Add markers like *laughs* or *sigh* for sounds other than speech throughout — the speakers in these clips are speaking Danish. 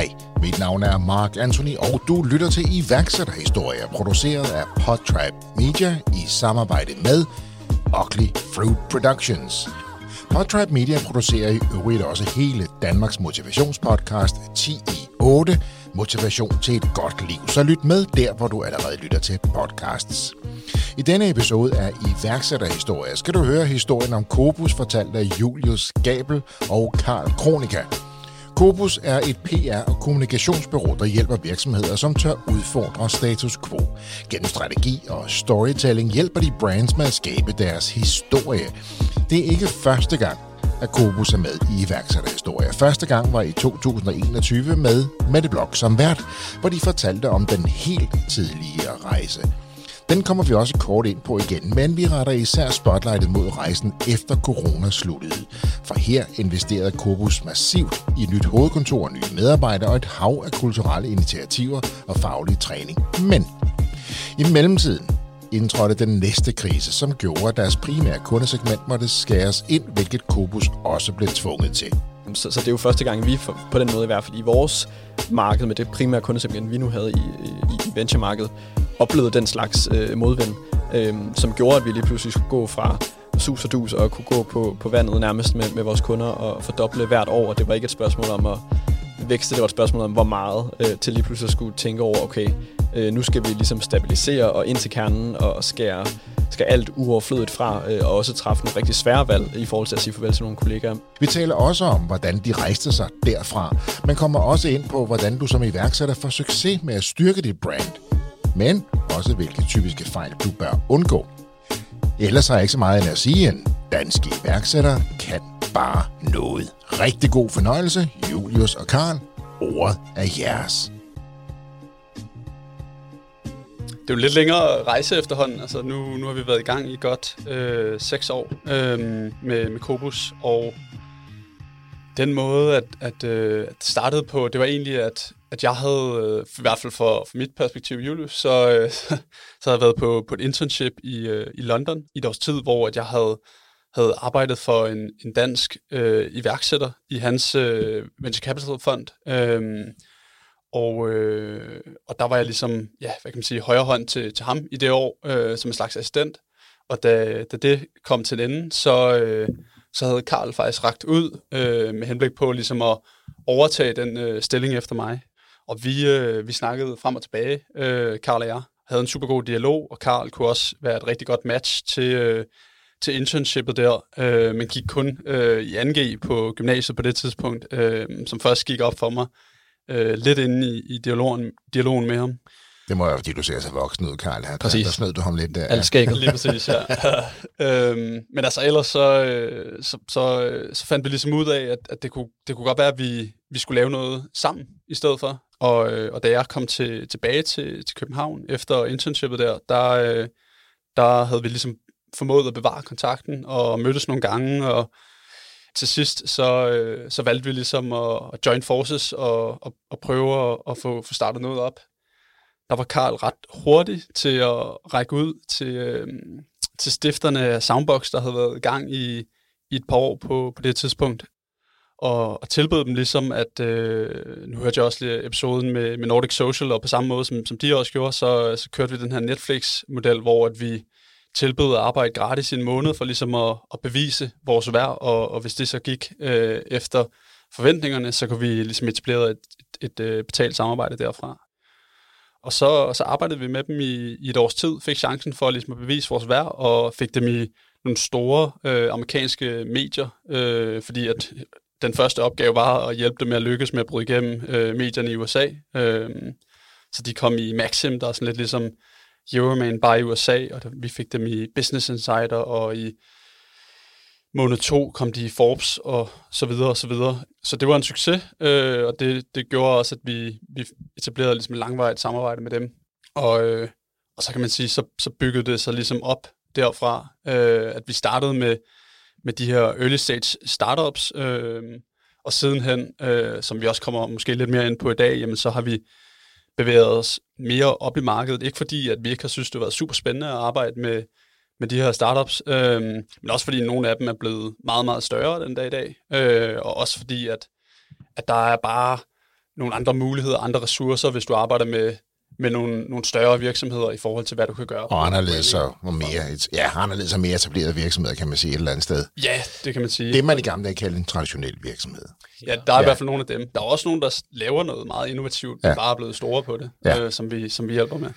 Hej, mit navn er Mark Anthony, og du lytter til iværksætterhistorier, produceret af Podtrap Media i samarbejde med Ugly Fruit Productions. Podtrap Media producerer i øvrigt også hele Danmarks motivationspodcast 10 i 8, Motivation til et godt liv. Så lyt med der, hvor du allerede lytter til podcasts. I denne episode af iværksætterhistorier skal du høre historien om Kobus fortalt af Julius Gabel og Karl Kronika. Kobus er et PR- og kommunikationsbureau, der hjælper virksomheder, som tør udfordre status quo. Gennem strategi og storytelling hjælper de brands med at skabe deres historie. Det er ikke første gang, at Kobus er med i iværksætterhistorier. Første gang var i 2021 med Mette Blok som vært, hvor de fortalte om den helt tidligere rejse. Den kommer vi også kort ind på igen, men vi retter især spotlightet mod rejsen efter corona sluttede. For her investerede Kobus massivt i et nyt hovedkontor, nye medarbejdere og et hav af kulturelle initiativer og faglig træning. Men i mellemtiden indtrådte den næste krise, som gjorde, at deres primære kundesegment måtte skæres ind, hvilket Kobus også blev tvunget til. Så, så det er jo første gang, vi for, på den måde i hvert fald i vores marked med det primære kundesegment, vi nu havde i, i, i venture-markedet, oplevet den slags øh, modvind, øh, som gjorde, at vi lige pludselig skulle gå fra sus og dus og kunne gå på, på vandet nærmest med, med vores kunder og fordoble hvert år. Det var ikke et spørgsmål om at vækste, det var et spørgsmål om, hvor meget, øh, til lige pludselig skulle tænke over, okay, øh, nu skal vi ligesom stabilisere og ind til kernen og skære skal alt uoverflødigt fra, øh, og også træffe nogle rigtig svære valg i forhold til at sige farvel til nogle kollegaer. Vi taler også om, hvordan de rejste sig derfra, men kommer også ind på, hvordan du som iværksætter får succes med at styrke dit brand, men også hvilke typiske fejl du bør undgå. Ellers har jeg ikke så meget end at sige, en dansk iværksætter kan bare noget. Rigtig god fornøjelse, Julius og Karl. Ordet er jeres. Det er jo lidt længere rejse efterhånden. Altså nu, nu har vi været i gang i godt øh, seks år øh, med, med Kobus, og den måde, at, at, øh, at det startede på, det var egentlig, at, at jeg havde, øh, i hvert fald for, for mit perspektiv, Julius, så, øh, *laughs* så havde jeg været på, på et internship i, øh, i London i et års tid, hvor at jeg havde, havde arbejdet for en, en dansk øh, iværksætter i hans øh, venture capital fond. Øh, og, øh, og der var jeg ligesom, ja, hvad kan man sige, højre hånd til, til ham i det år, øh, som en slags assistent. Og da, da det kom til enden, så, øh, så havde Karl faktisk ragt ud øh, med henblik på ligesom at overtage den øh, stilling efter mig. Og vi, øh, vi snakkede frem og tilbage, øh, Karl og jeg, havde en super god dialog, og Karl kunne også være et rigtig godt match til, øh, til internshipet der, øh, men gik kun øh, i 2G på gymnasiet på det tidspunkt, øh, som først gik op for mig, øh, lidt inde i, i dialogen, dialogen med ham. Det må være, fordi du ser så voksen ud, Karl. Her. Præcis. Der snød du ham lidt der. Alt skægget. Lige præcis, ja. *laughs* øhm, men altså ellers så, øh, så, så, så fandt vi ligesom ud af, at, at det, kunne, det kunne godt være, at vi, vi skulle lave noget sammen i stedet for. Og, øh, og da jeg kom til, tilbage til, til København efter internshipet der, der, øh, der havde vi ligesom formået at bevare kontakten og mødtes nogle gange, og til sidst så, øh, så valgte vi ligesom at, at join forces og, og, og prøve at, at få, få startet noget op. Der var Karl ret hurtig til at række ud til, øh, til stifterne af Soundbox, der havde været i gang i, i et par år på, på det tidspunkt, og, og tilbød dem ligesom, at øh, nu hørte jeg også lige episoden med, med Nordic Social, og på samme måde som, som de også gjorde, så, så kørte vi den her Netflix-model, hvor at vi tilbød at arbejde gratis i en måned for ligesom at, at bevise vores værd, og, og hvis det så gik øh, efter forventningerne, så kunne vi ligesom etablere et, et, et, et betalt samarbejde derfra. Og så, så arbejdede vi med dem i, i et års tid, fik chancen for ligesom at bevise vores værd, og fik dem i nogle store øh, amerikanske medier, øh, fordi at den første opgave var at hjælpe dem med at lykkes med at bryde igennem øh, medierne i USA. Øh, så de kom i Maxim, der er sådan lidt ligesom Euroman bare i USA, og vi fik dem i Business Insider, og i måned to kom de i Forbes, og så videre og så videre. Så det var en succes, øh, og det, det gjorde også, at vi, vi etablerede ligesom et langvarigt samarbejde med dem. Og, øh, og så kan man sige, så, så byggede det sig ligesom op derfra, øh, at vi startede med, med de her early stage startups, øh, og sidenhen, øh, som vi også kommer måske lidt mere ind på i dag, jamen så har vi bevæget os mere op i markedet. Ikke fordi, at vi ikke har synes, det har været super spændende at arbejde med, med de her startups, øh, men også fordi nogle af dem er blevet meget, meget større den dag i dag, øh, og også fordi, at, at der er bare nogle andre muligheder, andre ressourcer, hvis du arbejder med, med nogle, nogle større virksomheder i forhold til, hvad du kan gøre. Og anderledes og, og mere, ja, anderledes og mere etableret virksomheder, kan man sige et eller andet sted. Ja, det kan man sige. Det man i gamle dage kaldte en traditionel virksomhed. Ja, der er ja. i hvert fald nogle af dem. Der er også nogle, der laver noget meget innovativt, ja. bare er blevet store på det, ja. øh, som, vi, som vi hjælper med.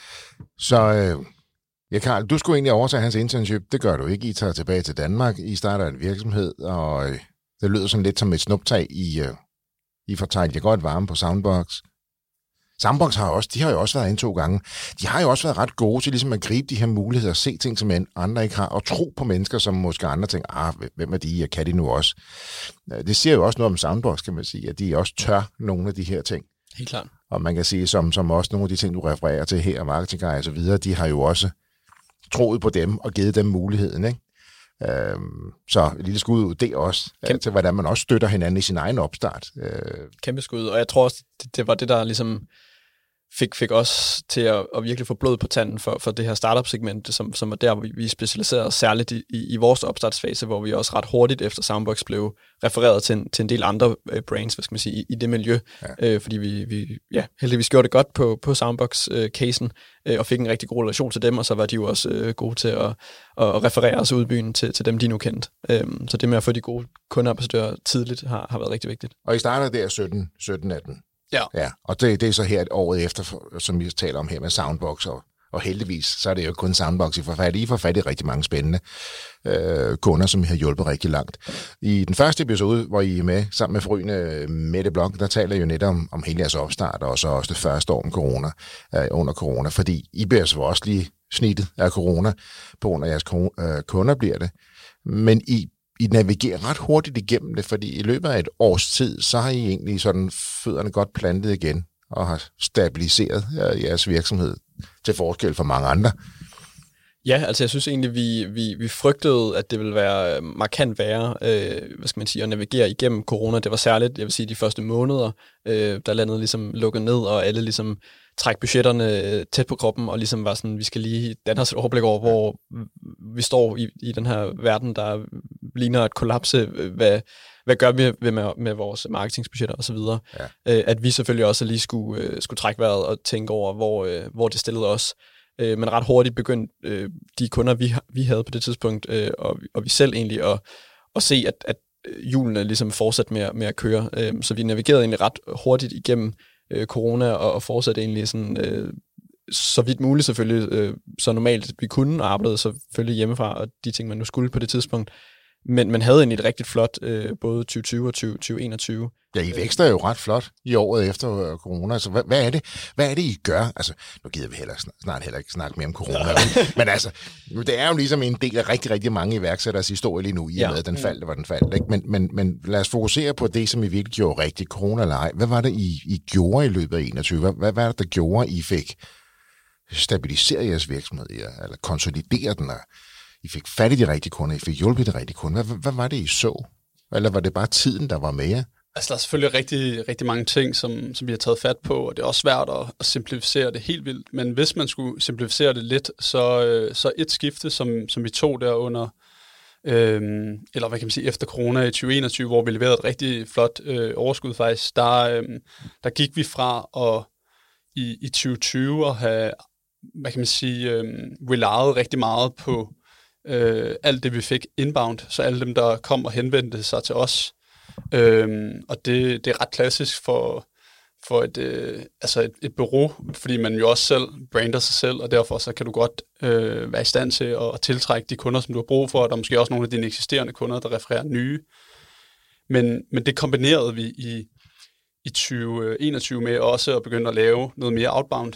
Så øh, ja, Karl, du skulle egentlig overtage hans internship. Det gør du ikke. I tager tilbage til Danmark. I starter en virksomhed, og øh, det lyder sådan lidt som et snuptag. I, øh, I får tegnet godt varme på Soundbox. Soundbox har også, de har jo også været ind to gange. De har jo også været ret gode til ligesom at gribe de her muligheder og se ting, som andre ikke har, og tro på mennesker, som måske andre tænker, ah, hvem er de, og kan de nu også? Det siger jo også noget om Soundbox, kan man sige, at de også tør nogle af de her ting. Helt klart. Og man kan sige, som, som også nogle af de ting, du refererer til her, marketing og så videre, de har jo også troet på dem og givet dem muligheden, ikke? Øhm, så et lille skud ud det også, Kæmpe. til hvordan man også støtter hinanden i sin egen opstart. Øh. Kæmpe skud, og jeg tror også, det, det var det, der ligesom fik, fik os til at, at virkelig få blod på tanden for, for det her startup-segment, som, som var der, hvor vi, specialiserede os særligt i, i, i vores opstartsfase, hvor vi også ret hurtigt efter Soundbox blev refereret til en, til en del andre uh, brands, hvad skal man sige, i, i det miljø, ja. øh, fordi vi, vi ja, heldigvis gjorde det godt på, på Soundbox-casen, øh, og fik en rigtig god relation til dem, og så var de jo også øh, gode til at, at referere os ud byen til, til dem, de nu kendte. Øh, så det med at få de gode kundeambassadører tidligt har, har været rigtig vigtigt. Og I starter der 17, 17 18? Ja. ja. Og det, det er så her et året efter, som vi taler om her med Soundbox, og, og heldigvis, så er det jo kun Soundbox, I får fat i. I får fat i rigtig mange spændende øh, kunder, som I har hjulpet rigtig langt. I den første episode, hvor I er med sammen med frøene øh, Mette Blok, der taler I jo netop om, om hele jeres opstart, og så også det første år om corona, øh, under corona, fordi I bliver så også lige snittet af corona, på grund af jeres øh, kunder bliver det. Men I i navigerer ret hurtigt igennem det, fordi i løbet af et års tid, så har I egentlig sådan fødderne godt plantet igen, og har stabiliseret jeres virksomhed til forskel for mange andre. Ja, altså jeg synes egentlig, vi, vi, vi frygtede, at det ville være øh, markant værre, øh, hvad skal man sige, at navigere igennem corona. Det var særligt, jeg vil sige, de første måneder, øh, der landet ligesom lukket ned, og alle ligesom trække budgetterne øh, tæt på kroppen, og ligesom var sådan, vi skal lige danne os et overblik over, hvor vi står i, i den her verden, der ligner at kollapse. Hvad, hvad gør vi med, med vores marketingsbudgetter osv.? Ja. Øh, at vi selvfølgelig også lige skulle, øh, skulle trække vejret og tænke over, hvor, hvor det stillede os. Men ret hurtigt begyndte de kunder, vi, vi havde på det tidspunkt, og, og vi selv egentlig, at, at se, at, at hjulene ligesom fortsatte med, med at køre. Så vi navigerede egentlig ret hurtigt igennem øh, corona, og, og fortsatte egentlig sådan, øh, så vidt muligt selvfølgelig, øh, så normalt vi kunne, og arbejdede selvfølgelig hjemmefra, og de ting, man nu skulle på det tidspunkt. Men man havde egentlig et rigtig flot, øh, både 2020 og 20, 2021. Ja, I vækster jo ret flot i året efter øh, corona. Altså, hvad, hvad, er det, hvad er det, I gør? Altså, nu gider vi heller, snart heller ikke snakke mere om corona, *laughs* men, men altså, det er jo ligesom en del af rigtig, rigtig mange iværksætteres historie lige nu, i og med, at den faldt, var den faldt. Ikke? Men, men, men lad os fokusere på det, som I virkelig gjorde rigtigt, corona eller ej. Hvad var det, I, I gjorde i løbet af 21? Hvad, hvad var det, der gjorde, I fik stabiliseret jeres virksomhed, eller konsolideret den, og i fik fat i de rigtige kunder, I fik hjulpet de rigtige kunder? Hvad, hvad var det, I så? Eller var det bare tiden, der var med Altså, der er selvfølgelig rigtig, rigtig mange ting, som, som vi har taget fat på, og det er også svært at, at simplificere det helt vildt. Men hvis man skulle simplificere det lidt, så, øh, så et skifte, som, som vi tog der under, øh, eller hvad kan man sige, efter corona i 2021, hvor vi leverede et rigtig flot øh, overskud faktisk, der, øh, der gik vi fra at i, i 2020 at have, hvad kan man sige, øh, relied rigtig meget på øh, alt det, vi fik inbound, så alle dem, der kom og henvendte sig til os, Øh, og det, det er ret klassisk for, for et, øh, altså et, et bureau, fordi man jo også selv brander sig selv, og derfor så kan du godt øh, være i stand til at, at tiltrække de kunder, som du har brug for, og der er måske også nogle af dine eksisterende kunder, der refererer nye. Men, men det kombinerede vi i, i 2021 øh, med også at begynde at lave noget mere outbound.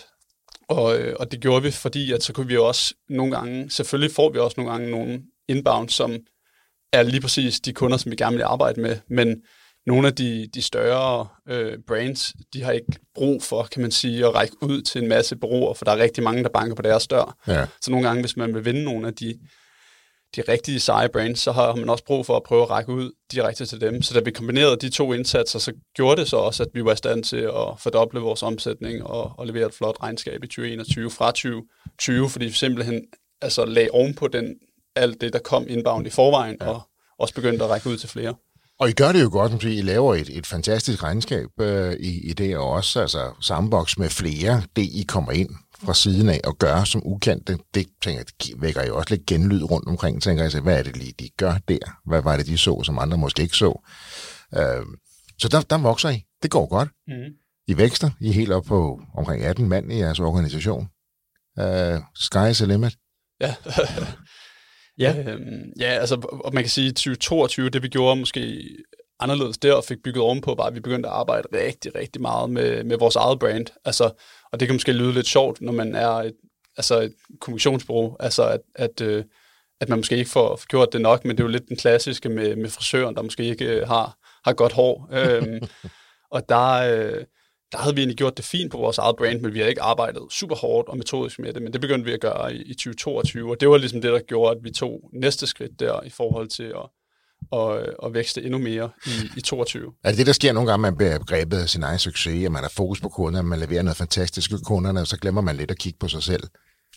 Og, øh, og det gjorde vi, fordi at så kunne vi også nogle gange, selvfølgelig får vi også nogle gange nogle inbound, som er lige præcis de kunder, som vi gerne vil arbejde med, men nogle af de, de større øh, brands, de har ikke brug for, kan man sige, at række ud til en masse bureauer, for der er rigtig mange, der banker på deres dør. Ja. Så nogle gange, hvis man vil vinde nogle af de, de rigtige seje brands, så har man også brug for at prøve at række ud direkte til dem. Så da vi kombinerede de to indsatser, så gjorde det så også, at vi var i stand til at fordoble vores omsætning og, og levere et flot regnskab i 2021 fra 2020, fordi vi simpelthen altså, lagde oven på den alt det, der kom inbound i forvejen, ja. og også begyndte at række ud til flere. Og I gør det jo godt, som I laver et, et fantastisk regnskab øh, i, i det, og også altså, sammenboks med flere, det I kommer ind fra siden af og gør som ukendte, det tænker jeg, vækker jo også lidt genlyd rundt omkring, tænker jeg, hvad er det lige, de gør der? Hvad var det, de så, som andre måske ikke så? Øh, så der, der vokser I. Det går godt. Mm. I vækster. I er helt op på omkring 18 mand i jeres organisation. Uh, sky is the limit. *laughs* Ja. ja. Øhm, ja, altså, og man kan sige, 2022, det vi gjorde måske anderledes der, og fik bygget ovenpå, var, at vi begyndte at arbejde rigtig, rigtig meget med, med vores eget brand. Altså, og det kan måske lyde lidt sjovt, når man er et, altså et kommunikationsbureau, altså at, at, øh, at man måske ikke får, gjort det nok, men det er jo lidt den klassiske med, med frisøren, der måske ikke øh, har, har godt hår. øhm, *laughs* og der, øh, der havde vi egentlig gjort det fint på vores eget brand, men vi havde ikke arbejdet super hårdt og metodisk med det, men det begyndte vi at gøre i, i 2022, og det var ligesom det, der gjorde, at vi tog næste skridt der i forhold til at, og, og vækste endnu mere i, i 22. Er det det, der sker nogle gange, man bliver grebet af sin egen succes, at man har fokus på kunderne, man leverer noget fantastisk til kunderne, og så glemmer man lidt at kigge på sig selv?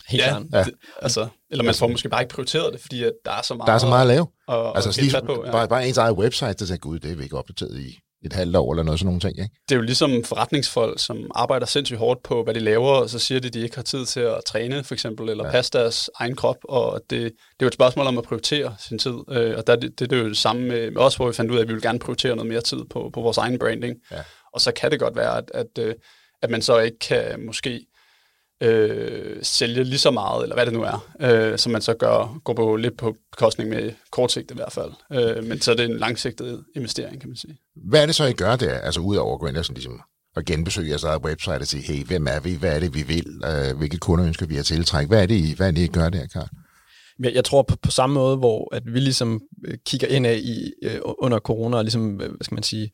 Helt ja, ja. Det, altså, eller man får måske bare ikke prioriteret det, fordi at der er så meget, der er så meget at lave. Og, altså, lige, på, ja. bare, bare ens eget website, der siger, gud, det er vi ikke opdateret i et halvt år eller noget sådan nogle ting. Ikke? Det er jo ligesom forretningsfolk, som arbejder sindssygt hårdt på, hvad de laver, og så siger de, at de ikke har tid til at træne, for eksempel, eller ja. passe deres egen krop, og det, det er jo et spørgsmål om at prioritere sin tid, øh, og der, det, det er jo det samme med, med os, hvor vi fandt ud af, at vi vil gerne prioritere noget mere tid på, på vores egen branding, ja. og så kan det godt være, at, at, øh, at man så ikke kan måske øh, sælge lige så meget, eller hvad det nu er, øh, som man så gør, går på lidt på bekostning med kortsigtet i hvert fald. Øh, men så er det en langsigtet investering, kan man sige. Hvad er det så, I gør der, altså udover at gå ind og sådan, ligesom, at genbesøge jeres eget website og sige, hey, hvem er vi, hvad er det, vi vil, øh, hvilke kunder ønsker vi at tiltrække, hvad er det, I, hvad er det, I gør der, Karl? Jeg tror på, på samme måde, hvor at vi ligesom øh, kigger ind af i, øh, under corona, og ligesom, hvad skal man sige,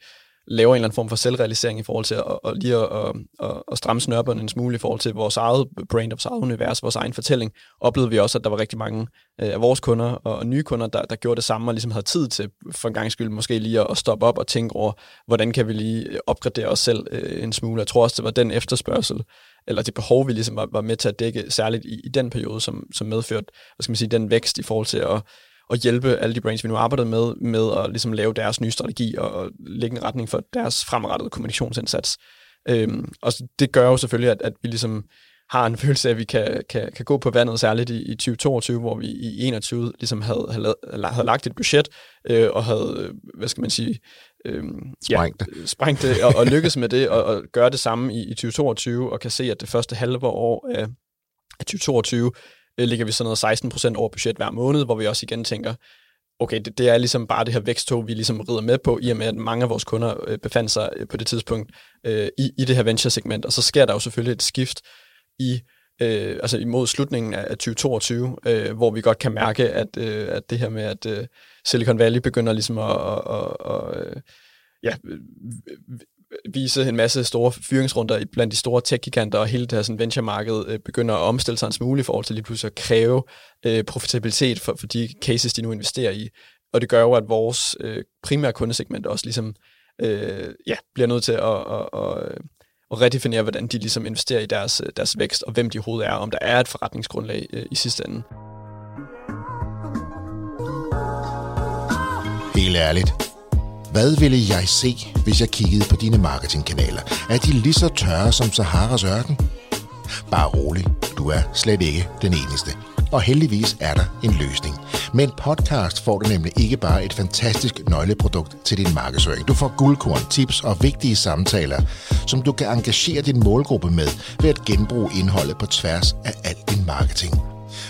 laver en eller anden form for selvrealisering i forhold til at, at lige at, at, at stramme snørbånden en smule i forhold til vores eget brand, vores eget univers, vores egen fortælling, oplevede vi også, at der var rigtig mange øh, af vores kunder og nye kunder, der, der gjorde det samme og ligesom havde tid til for en gang skyld måske lige at, stoppe op og tænke over, hvordan kan vi lige opgradere os selv øh, en smule. Jeg tror også, det var den efterspørgsel, eller det behov, vi ligesom var, var med til at dække, særligt i, i den periode, som, som medførte, hvad skal man sige, den vækst i forhold til at at hjælpe alle de brands, vi nu arbejder med, med at ligesom lave deres nye strategi og lægge en retning for deres fremadrettede kommunikationsindsats. Øhm, og det gør jo selvfølgelig, at, at vi ligesom har en *laughs* følelse af, at vi kan, kan, kan gå på vandet, særligt i, i 2022, hvor vi i 2021 ligesom havde, havde, havde lagt et budget øh, og havde, hvad skal man sige, øh, sprængt ja, det, sprængt det og, og lykkedes med det og, og gøre det samme i, i 2022 og kan se, at det første halve år af, af 2022 øh, Øh, ligger vi sådan noget 16% over budget hver måned, hvor vi også igen tænker, okay, det, det er ligesom bare det her væksttog, vi ligesom rider med på, i og med, at mange af vores kunder øh, befandt sig øh, på det tidspunkt øh, i, i det her venture-segment. Og så sker der jo selvfølgelig et skift i øh, altså imod slutningen af 2022, øh, hvor vi godt kan mærke, at, øh, at det her med, at øh, Silicon Valley begynder ligesom at, at, at, at øh, ja, øh, vise en masse store fyringsrunder blandt de store tech-giganter, og hele det her venture-marked øh, begynder at omstille sig en smule i forhold til lige pludselig at kræve øh, profitabilitet for, for de cases, de nu investerer i. Og det gør jo, at vores øh, primære kundesegment også ligesom øh, ja, bliver nødt til at, at, at, at redefinere, hvordan de ligesom investerer i deres, øh, deres vækst, og hvem de overhovedet er, om der er et forretningsgrundlag øh, i sidste ende. Helt ærligt, hvad ville jeg se, hvis jeg kiggede på dine marketingkanaler? Er de lige så tørre som Saharas ørken? Bare rolig, du er slet ikke den eneste. Og heldigvis er der en løsning. Med en podcast får du nemlig ikke bare et fantastisk nøgleprodukt til din markedsføring. Du får guldkorn, tips og vigtige samtaler, som du kan engagere din målgruppe med ved at genbruge indholdet på tværs af al din marketing.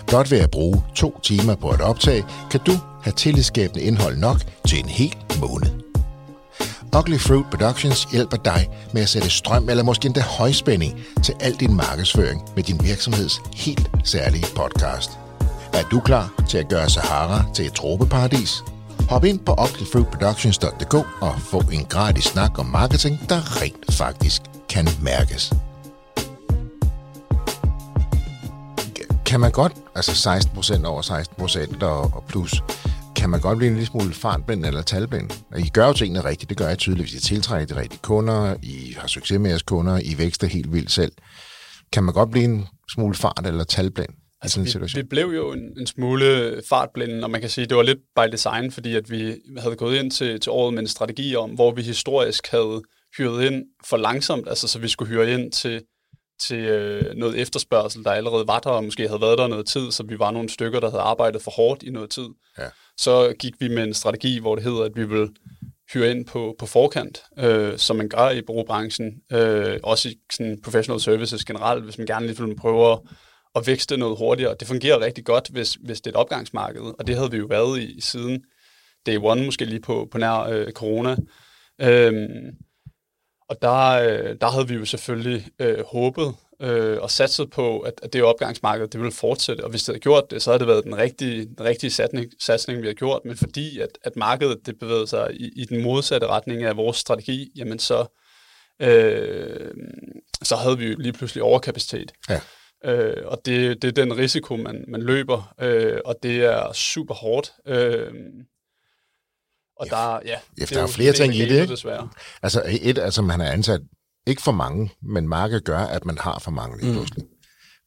Blot ved at bruge to timer på et optag, kan du have tillidsskabende indhold nok til en hel måned. Ugly Fruit Productions hjælper dig med at sætte strøm eller måske endda højspænding til al din markedsføring med din virksomheds helt særlige podcast. Er du klar til at gøre Sahara til et tropeparadis? Hop ind på uglyfruitproductions.dk og få en gratis snak om marketing, der rent faktisk kan mærkes. Kan man godt, altså 16% over 16% og plus, kan man godt blive en lille smule fartblind eller talblind. I gør jo tingene rigtigt, det gør jeg tydeligt, hvis I tiltrækker de rigtige kunder, I har succes med jeres kunder, I vækster helt vildt selv. Kan man godt blive en smule fart eller talblind? altså, vi, situation? vi blev jo en, en smule fartblinde, og man kan sige, at det var lidt by design, fordi at vi havde gået ind til, til året med en strategi om, hvor vi historisk havde hyret ind for langsomt, altså så vi skulle hyre ind til, til øh, noget efterspørgsel, der allerede var der, og måske havde været der noget tid, så vi var nogle stykker, der havde arbejdet for hårdt i noget tid. Ja. Så gik vi med en strategi, hvor det hedder, at vi vil hyre ind på, på forkant, øh, som man gør i bureaubranchen, øh, også i sådan professional services generelt, hvis man gerne lige vil prøve at, at vækste noget hurtigere. Det fungerer rigtig godt, hvis, hvis det er et opgangsmarked, og det havde vi jo været i siden day one, måske lige på, på nær øh, corona. Øh, og der, øh, der havde vi jo selvfølgelig øh, håbet øh, og satset på, at, at det opgangsmarked det ville fortsætte. Og hvis det havde gjort det, så havde det været den rigtige, den rigtige satsning, satsning, vi har gjort. Men fordi at, at markedet det bevægede sig i, i den modsatte retning af vores strategi, jamen så, øh, så havde vi jo lige pludselig overkapacitet. Ja. Øh, og det, det er den risiko, man, man løber, øh, og det er super hårdt. Øh, og ja, der, ja, ja, der er jo flere ting i det, ikke? Desværre. Altså, et, altså man har ansat ikke for mange, men markedet gør, at man har for mange lige mm. pludselig.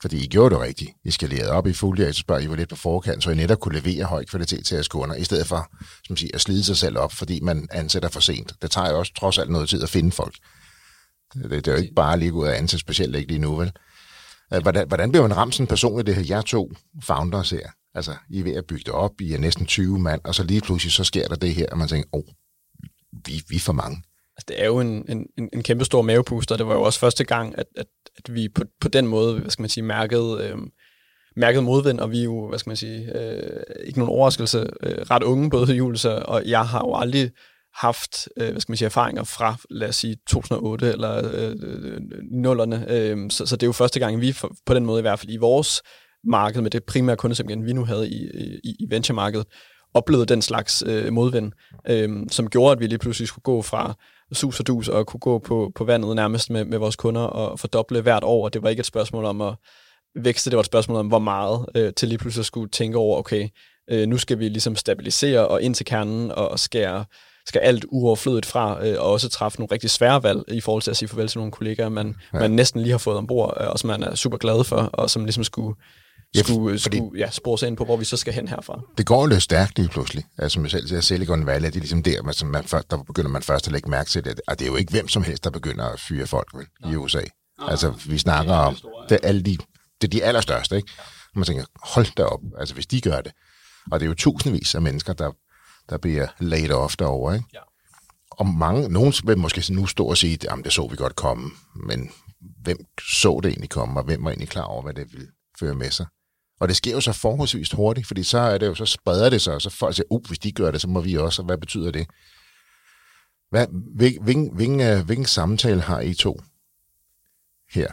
Fordi I gjorde det rigtigt. I skalerede op i fuldt så spørger I var lidt på forkant, så I netop kunne levere høj kvalitet til jeres kunder, i stedet for som siger, at slide sig selv op, fordi man ansætter for sent. Det tager jo også trods alt noget tid at finde folk. Det, det, er jo ikke bare lige ud af ansætte, specielt ikke lige nu, vel? Øh, hvordan, hvordan bliver man ramt sådan personligt, det her, jeg to founders her? Altså, I er ved at bygge det op, I er næsten 20 mand, og så lige pludselig, så sker der det her, og man tænker, åh, oh, vi, vi er for mange. Altså, det er jo en, en, en kæmpe stor mavepuster. Det var jo også første gang, at, at, at vi på, på den måde, hvad skal man sige, mærkede, øh, mærkede modvind, og vi er jo, hvad skal man sige, øh, ikke nogen overraskelse, øh, ret unge, både Jules og jeg har jo aldrig haft, øh, hvad skal man sige, erfaringer fra, lad os sige, 2008 eller øh, øh, øh nullerne. Øh, så, så det er jo første gang, vi for, på den måde i hvert fald i vores marked, med det primære kundesegment, vi nu havde i, i, i venture-markedet, oplevede den slags øh, modvind, øh, som gjorde, at vi lige pludselig skulle gå fra sus og dus og kunne gå på, på vandet nærmest med, med vores kunder og fordoble hvert år, og det var ikke et spørgsmål om at vækste, det var et spørgsmål om, hvor meget, øh, til lige pludselig skulle tænke over, okay, øh, nu skal vi ligesom stabilisere og ind til kernen og skære skal alt uoverflødigt fra, øh, og også træffe nogle rigtig svære valg i forhold til at sige farvel til nogle kollegaer, man, ja. man næsten lige har fået ombord, øh, og som man er super glad for, og som ligesom skulle, ja, skulle, fordi, skulle ja, spore sig ind på, hvor vi så skal hen herfra. Det går lidt stærkt lige pludselig. Altså, som jeg selv siger, Silicon Valley, det er ligesom der, man, man, der begynder man først at lægge mærke til det. Og det er jo ikke hvem som helst, der begynder at fyre folk vel, i USA. Nej. Altså, vi snakker om, det er alle de, det er de allerstørste, ikke? Man tænker, hold da op, altså hvis de gør det. Og det er jo tusindvis af mennesker, der, der bliver laid off derovre, ikke? Ja. Og mange, nogen vil måske nu stå og sige, at det så vi godt komme, men hvem så det egentlig komme, og hvem var egentlig klar over, hvad det ville føre med sig? Og det sker jo så forholdsvis hurtigt, fordi så er det jo, så spreder det sig, og så folk siger, uh, hvis de gør det, så må vi også, og hvad betyder det? Hvad, hvilken, hvilken, øh, hvilken samtale har I to her?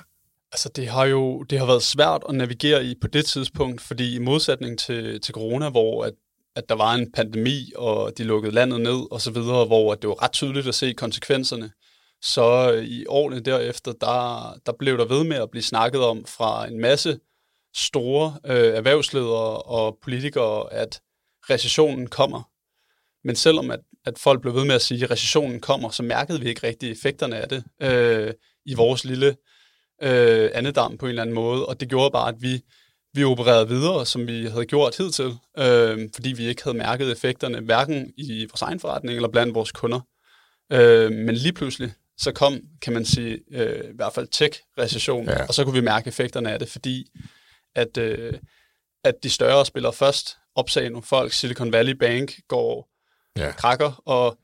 Altså det har jo det har været svært at navigere i på det tidspunkt, fordi i modsætning til, til corona, hvor at, at der var en pandemi, og de lukkede landet ned og så videre, hvor at det var ret tydeligt at se konsekvenserne, så i årene derefter, der, der blev der ved med at blive snakket om fra en masse store øh, erhvervsledere og politikere, at recessionen kommer. Men selvom at, at folk blev ved med at sige, at recessionen kommer, så mærkede vi ikke rigtig effekterne af det øh, i vores lille øh, andedam på en eller anden måde. Og det gjorde bare, at vi, vi opererede videre, som vi havde gjort hidtil, øh, fordi vi ikke havde mærket effekterne, hverken i vores egen forretning eller blandt vores kunder. Øh, men lige pludselig, så kom, kan man sige, øh, i hvert fald tech-recessionen, ja. og så kunne vi mærke effekterne af det, fordi at, øh, at de større spillere først opsagde nogle folk. Silicon Valley Bank går ja. krakker, og,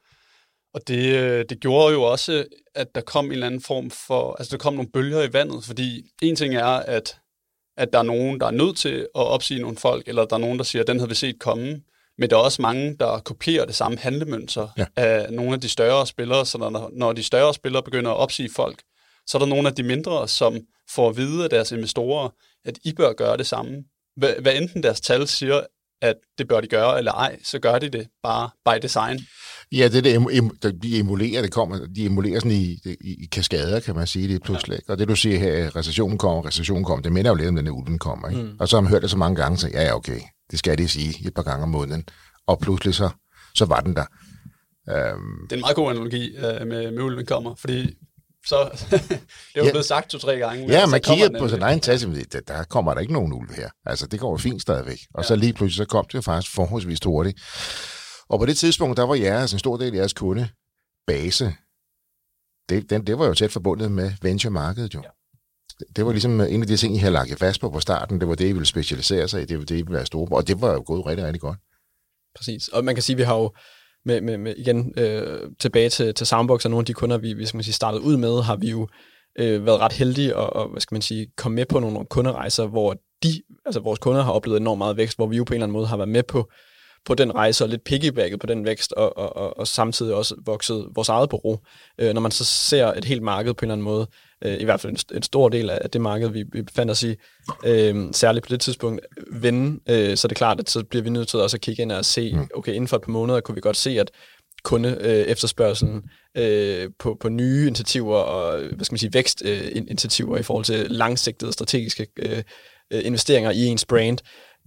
og det, øh, det gjorde jo også, at der kom en eller anden form for, altså der kom nogle bølger i vandet, fordi en ting er, at, at der er nogen, der er nødt til at opsige nogle folk, eller der er nogen, der siger, at den havde vi set komme, men der er også mange, der kopierer det samme handlemønster ja. af nogle af de større spillere, så når, når de større spillere begynder at opsige folk, så er der nogle af de mindre, som får at vide af deres investorer, at I bør gøre det samme. Hvad, hvad enten deres tal siger, at det bør de gøre, eller ej, så gør de det bare by design. Ja, det der, der de emulerer, det kommer, de emulerer sådan i, i, i kaskader, kan man sige, det pludselig. Ja. Og det du siger her, recessionen kommer, recessionen kommer, det minder jo lidt om, den ulden kommer. Ikke? Mm. Og så har man hørt det så mange gange, så ja, ja, okay, det skal de sige et par gange om måneden. Og pludselig så, så var den der. Um, det er en meget god analogi uh, med, med ulven kommer, fordi så *laughs* det er jo Ja. blevet sagt to-tre gange. Ja, man kigger på sin egen taske, men der, der kommer der ikke nogen ulv her. Altså, det går jo fint stadigvæk. Og så lige pludselig, så kom det jo faktisk forholdsvis hurtigt. Og på det tidspunkt, der var jeres, en stor del af jeres kundebase, det, den, det var jo tæt forbundet med venture-markedet jo. Ja. Det var ligesom en af de ting, I havde lagt fast på på starten. Det var det, I ville specialisere sig i. Det var det, I ville være store på. Og det var jo gået rigtig, rigtig godt. Præcis. Og man kan sige, at vi har jo med, med, med igen øh, tilbage til, til Soundbox og nogle af de kunder, vi, vi skal man sige, startede ud med, har vi jo øh, været ret heldige og, og hvad skal man sige, komme med på nogle kunderejser, hvor de, altså vores kunder har oplevet enormt meget vækst, hvor vi jo på en eller anden måde har været med på, på den rejse og lidt piggybacket på den vækst, og, og, og, og samtidig også vokset vores eget bureau. Øh, når man så ser et helt marked på en eller anden måde, øh, i hvert fald en, en stor del af det marked, vi, vi befandt os i, øh, særligt på det tidspunkt, vende, øh, så er det klart, at så bliver vi nødt til også at kigge ind og se, okay, inden for et par måneder kunne vi godt se, at kunde øh, efterspørgselen øh, på, på nye initiativer og hvad skal man sige, vækstinitiativer øh, i forhold til langsigtede strategiske øh, øh, investeringer i ens brand,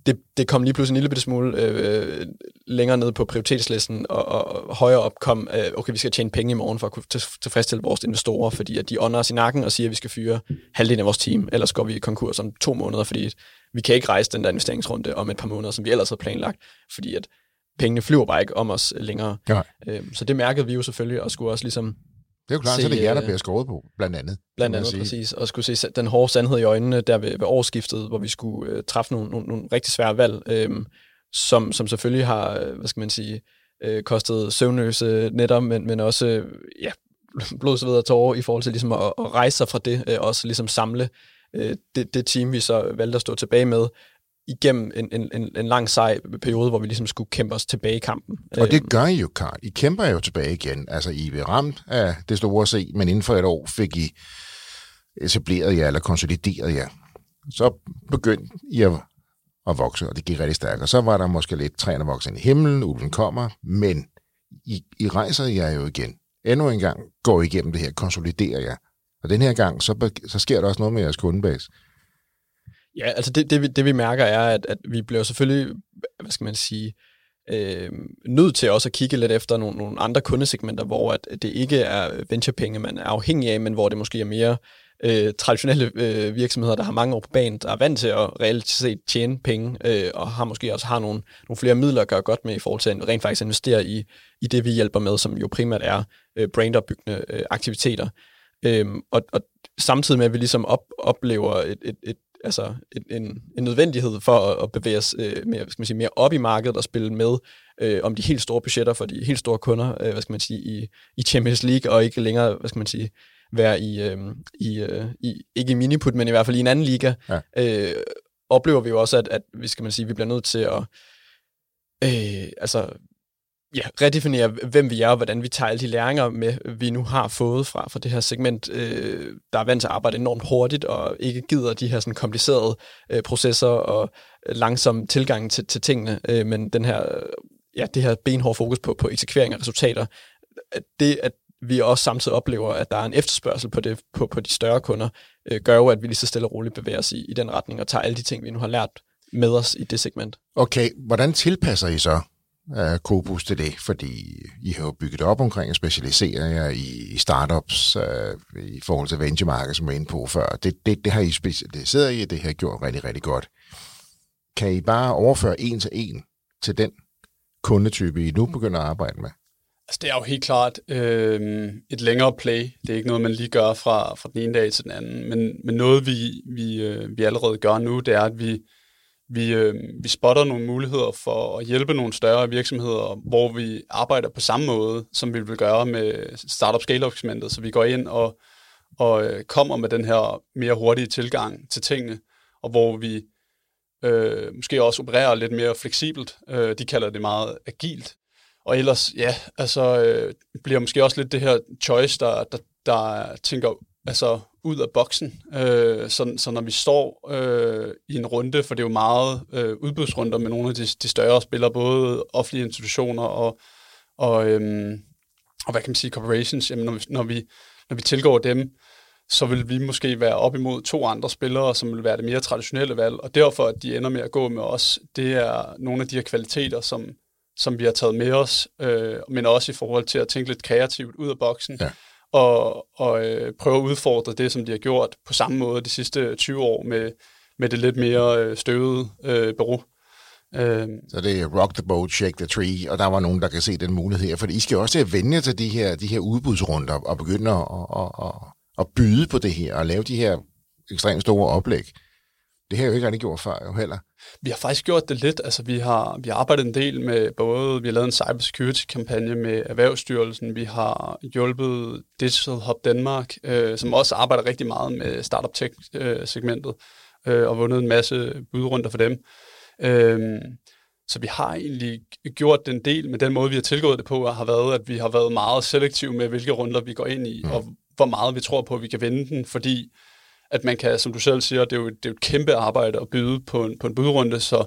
det, det kom lige pludselig en lille bitte smule øh, længere ned på prioritetslisten, og, og højere op kom, øh, okay, vi skal tjene penge i morgen for at kunne til- tilfredsstille vores investorer, fordi at de ånder os i nakken og siger, at vi skal fyre halvdelen af vores team, ellers går vi i konkurs om to måneder, fordi vi kan ikke rejse den der investeringsrunde om et par måneder, som vi ellers havde planlagt, fordi at pengene flyver bare ikke om os længere. Ja. Øhm, så det mærkede vi jo selvfølgelig, og skulle også ligesom Det er jo klart, Se, så er det jer, der øh, bliver skåret på, blandt andet. Blandt andet sige. præcis, og skulle se den hårde sandhed i øjnene der ved, ved årsskiftet, hvor vi skulle øh, træffe nogle, nogle, nogle rigtig svære valg, øh, som, som selvfølgelig har, øh, hvad skal man sige, øh, kostet søvnløse nætter, men, men også øh, ja, *laughs* blod, sved og tårer i forhold til ligesom at, at rejse sig fra det, øh, også ligesom samle øh, det, det team, vi så valgte at stå tilbage med, igennem en, en, en, en lang sej periode, hvor vi ligesom skulle kæmpe os tilbage i kampen. Og det gør I jo, Karl. I kæmper jo tilbage igen. Altså, I blev ramt af det store C, men inden for et år fik I etableret jer, eller konsolideret jer. Så begyndte I at, at vokse, og det gik rigtig stærkt. Og så var der måske lidt træerne vokset ind i himlen, ulven kommer, men I, I rejser jer jo igen. Endnu en gang går I igennem det her, konsoliderer jer. Og den her gang, så, så sker der også noget med jeres kundebase. Ja, altså det, det, vi, det vi mærker er, at, at vi bliver selvfølgelig, hvad skal man sige, øh, nødt til også at kigge lidt efter nogle, nogle andre kundesegmenter, hvor at det ikke er venturepenge, man er afhængig af, men hvor det måske er mere øh, traditionelle øh, virksomheder, der har mange år på banen, der er vant til at reelt set tjene penge, øh, og har måske også har nogle, nogle flere midler at gøre godt med i forhold til at rent faktisk investere i, i det, vi hjælper med, som jo primært er øh, brandopbyggende øh, aktiviteter. Øhm, og, og samtidig med, at vi ligesom op, oplever et, et, et, altså et, en, en nødvendighed for at, at bevæge os øh, mere, skal man sige, mere op i markedet og spille med øh, om de helt store budgetter for de helt store kunder, øh, hvad skal man sige, i, i Champions League, og ikke længere, hvad skal man sige, være i, øh, i, øh, i ikke i miniput, men i hvert fald i en anden liga, Ja. øh, oplever vi jo også, at, at vi skal man sige, vi bliver nødt til at øh, altså ja, redefinere, hvem vi er, og hvordan vi tager alle de læringer med, vi nu har fået fra, fra det her segment, øh, der er vant til at arbejde enormt hurtigt, og ikke gider de her sådan komplicerede øh, processer og øh, langsom tilgang til, til tingene, øh, men den her, ja, det her benhårde fokus på, på eksekvering af resultater, at det, at vi også samtidig oplever, at der er en efterspørgsel på det på, på de større kunder, øh, gør jo, at vi lige så stille og roligt bevæger os i, i den retning, og tager alle de ting, vi nu har lært med os i det segment. Okay, hvordan tilpasser I så uh, Kobus til det? Fordi I har jo bygget op omkring at specialisere jer i, i startups uh, i forhold til venturemarkedet, som jeg var inde på før. Det, det, det har I specialiseret i, og det har I gjort rigtig, rigtig godt. Kan I bare overføre en til en til den kundetype, I nu begynder at arbejde med? Altså, det er jo helt klart øh, et længere play. Det er ikke noget, man lige gør fra, fra den ene dag til den anden. Men, men noget, vi, vi, øh, vi allerede gør nu, det er, at vi, vi, øh, vi spotter nogle muligheder for at hjælpe nogle større virksomheder, hvor vi arbejder på samme måde, som vi vil gøre med Startup Scale-segmentet. Så vi går ind og, og øh, kommer med den her mere hurtige tilgang til tingene, og hvor vi øh, måske også opererer lidt mere fleksibelt. Øh, de kalder det meget agilt. Og ellers, ja, altså øh, bliver måske også lidt det her choice, der, der, der tænker altså ud af boksen. Øh, så, så når vi står øh, i en runde, for det er jo meget øh, udbudsrunder med nogle af de, de større spillere, både offentlige institutioner og, og, øhm, og hvad kan man sige, corporations, jamen når vi, når vi, når vi tilgår dem, så vil vi måske være op imod to andre spillere, som vil være det mere traditionelle valg, og derfor at de ender med at gå med os, det er nogle af de her kvaliteter, som, som vi har taget med os, øh, men også i forhold til at tænke lidt kreativt ud af boksen, Ja og, og øh, prøve at udfordre det, som de har gjort på samme måde de sidste 20 år med, med det lidt mere øh, støvede øh, bureau. Øh, så det er rock the boat, shake the tree, og der var nogen, der kan se den mulighed her, for I skal også til at vende til de her, de her udbudsrunder og begynde at, at, at, at byde på det her og lave de her ekstremt store oplæg. Det har jeg jo ikke rigtig gjort før jo heller. Vi har faktisk gjort det lidt. Altså, vi har, vi har arbejdet en del med både, vi har lavet en cybersecurity-kampagne med Erhvervsstyrelsen, vi har hjulpet Digital Hub Danmark, øh, som også arbejder rigtig meget med startup tech-segmentet, øh, og vundet en masse budrunder for dem. Øh, så vi har egentlig gjort den del, men den måde, vi har tilgået det på, har været, at vi har været meget selektive med, hvilke runder vi går ind i, mm. og hvor meget vi tror på, at vi kan vinde den, fordi at man kan, som du selv siger, det er jo, det er jo et kæmpe arbejde at byde på en, på en budrunde, så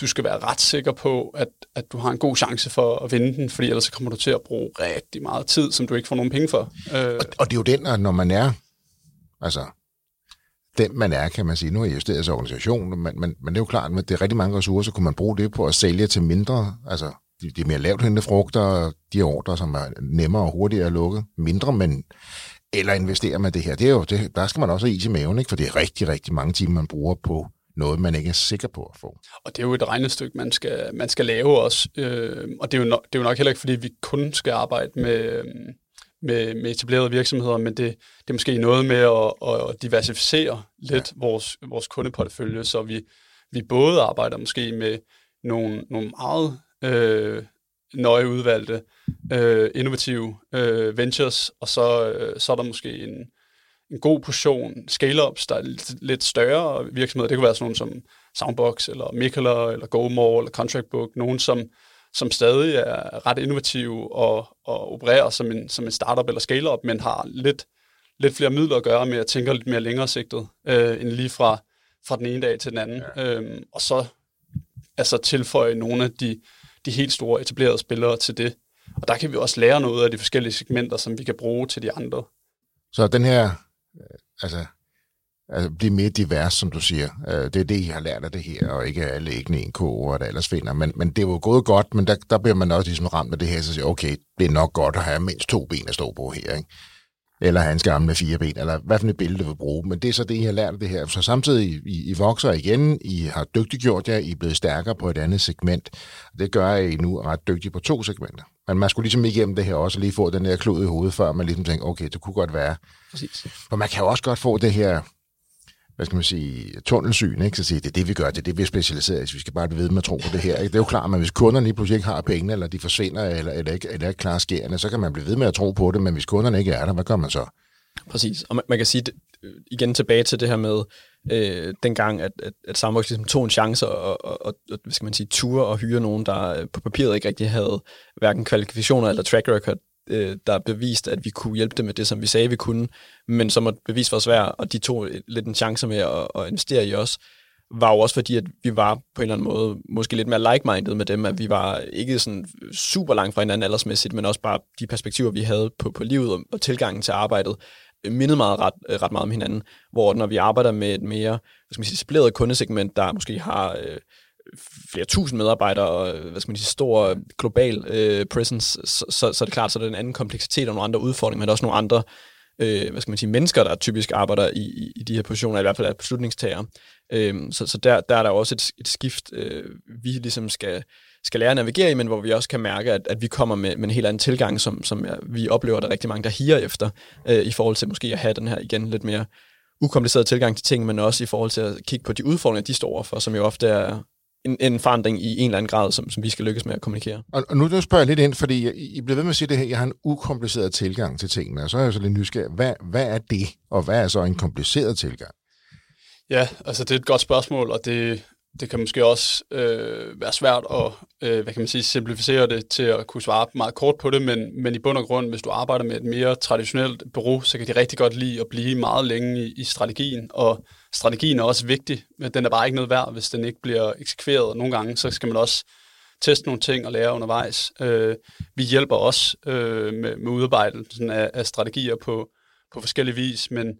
du skal være ret sikker på, at, at du har en god chance for at vinde den, fordi ellers kommer du til at bruge rigtig meget tid, som du ikke får nogen penge for. Øh. Og, og det er jo den, at når man er, altså, den man er, kan man sige. Nu er jeg justeret organisation, men, men, men det er jo klart, at det er rigtig mange ressourcer, kunne man bruge det på at sælge til mindre, altså de, de mere lavt hændende frugter, de ordre, som er nemmere og hurtigere at lukke, mindre, men eller investerer man det her. Det er jo, det, der skal man også have is i maven, ikke? for det er rigtig, rigtig mange timer, man bruger på noget, man ikke er sikker på at få. Og det er jo et regnestykke, man skal, man skal lave også. Øh, og det er, jo nok, det er jo nok heller ikke, fordi vi kun skal arbejde med, med, med etablerede virksomheder, men det, det er måske noget med at, at diversificere lidt ja. vores, vores kundeportefølje, så vi, vi både arbejder måske med nogle, nogle meget øh, nøje udvalgte, øh, innovative øh, ventures, og så, øh, så er der måske en, en god portion scale-ups, der er lidt, lidt større virksomheder. Det kunne være sådan nogle som Soundbox, eller Mikkeler, eller GoMore, eller ContractBook, nogen som, som stadig er ret innovative og, og opererer som en, som en startup eller scale-up, men har lidt, lidt flere midler at gøre med at tænke lidt mere længere sigtet, øh, end lige fra, fra den ene dag til den anden. Ja. Øhm, og så altså tilføje nogle af de de helt store etablerede spillere til det. Og der kan vi også lære noget af de forskellige segmenter, som vi kan bruge til de andre. Så den her, øh, altså, altså blive mere divers, som du siger, øh, det er det, I har lært af det her, og ikke alle æggene en ko, og det ellers finder. Men, men det er jo gået godt, men der, der bliver man også ligesom ramt af det her, så siger, okay, det er nok godt at have mindst to ben at stå på her, ikke? Eller hans gamle fire ben, eller hvad for et billede du vil bruge. Men det er så det, I har lært det her. Så samtidig, I, I vokser igen, I har dygtiggjort jer, I er blevet stærkere på et andet segment. Det gør, at I nu er ret dygtige på to segmenter. Men man skulle ligesom igennem det her også lige få den der klod i hovedet, før man ligesom tænker, okay, det kunne godt være. Præcis. For man kan jo også godt få det her hvad skal man sige, tunnelsyn, ikke? Så siger det er det, vi gør, det er det, vi er specialiseret i, vi skal bare blive ved med at tro på det her. Ikke? Det er jo klart, at hvis kunderne lige pludselig ikke har penge, eller de forsvinder, eller, eller, ikke, eller ikke klarer skærende, så kan man blive ved med at tro på det, men hvis kunderne ikke er der, hvad gør man så? Præcis, og man, man kan sige, igen tilbage til det her med, øh, dengang, at, at, at Samvox ligesom tog en chance og, og, og, hvad skal man sige, ture og hyre nogen, der øh, på papiret ikke rigtig havde hverken kvalifikationer eller track record øh, der bevist, at vi kunne hjælpe dem med det, som vi sagde, vi kunne, men som at bevise var svært, og de tog lidt en chance med at, at investere i os, var jo også fordi, at vi var på en eller anden måde måske lidt mere like-minded med dem, at vi var ikke sådan super langt fra hinanden aldersmæssigt, men også bare de perspektiver, vi havde på, på livet og, og tilgangen til arbejdet, øh, mindede meget ret, øh, ret meget om hinanden, hvor når vi arbejder med et mere hvad skal man sige, disciplineret kundesegment, der måske har øh, flere tusind medarbejdere og øh, hvad skal man sige, stor øh, global øh, presence, så, så, så er det klart, så er det en anden kompleksitet og nogle andre udfordringer, men der er også nogle andre øh, hvad skal man sige, mennesker, der typisk arbejder i, i, i de her positioner, i hvert fald er beslutningstagere. Øh, så så der, der er der også et, et skift, øh, vi ligesom skal, skal lære at navigere i, men hvor vi også kan mærke, at, at vi kommer med, med en helt anden tilgang, som, som ja, vi oplever, at der er rigtig mange, der higer efter, øh, i forhold til måske at have den her igen lidt mere ukompliceret tilgang til ting, men også i forhold til at kigge på de udfordringer, de står overfor, som jo ofte er, en, en forandring i en eller anden grad, som, som vi skal lykkes med at kommunikere. Og, og nu, nu spørger jeg lidt ind, fordi I bliver ved med at sige det her, jeg har en ukompliceret tilgang til tingene, og så er jeg så lidt nysgerrig. Hvad, hvad er det, og hvad er så en kompliceret tilgang? Ja, altså det er et godt spørgsmål, og det, det kan måske også øh, være svært at øh, hvad kan man sige, simplificere det til at kunne svare meget kort på det, men, men i bund og grund, hvis du arbejder med et mere traditionelt bureau, så kan de rigtig godt lide at blive meget længe i, i strategien, og strategien er også vigtig, men den er bare ikke noget værd, hvis den ikke bliver eksekveret. Nogle gange, så skal man også teste nogle ting og lære undervejs. Øh, vi hjælper også øh, med, med udarbejdelsen af, af strategier på, på forskellige vis, men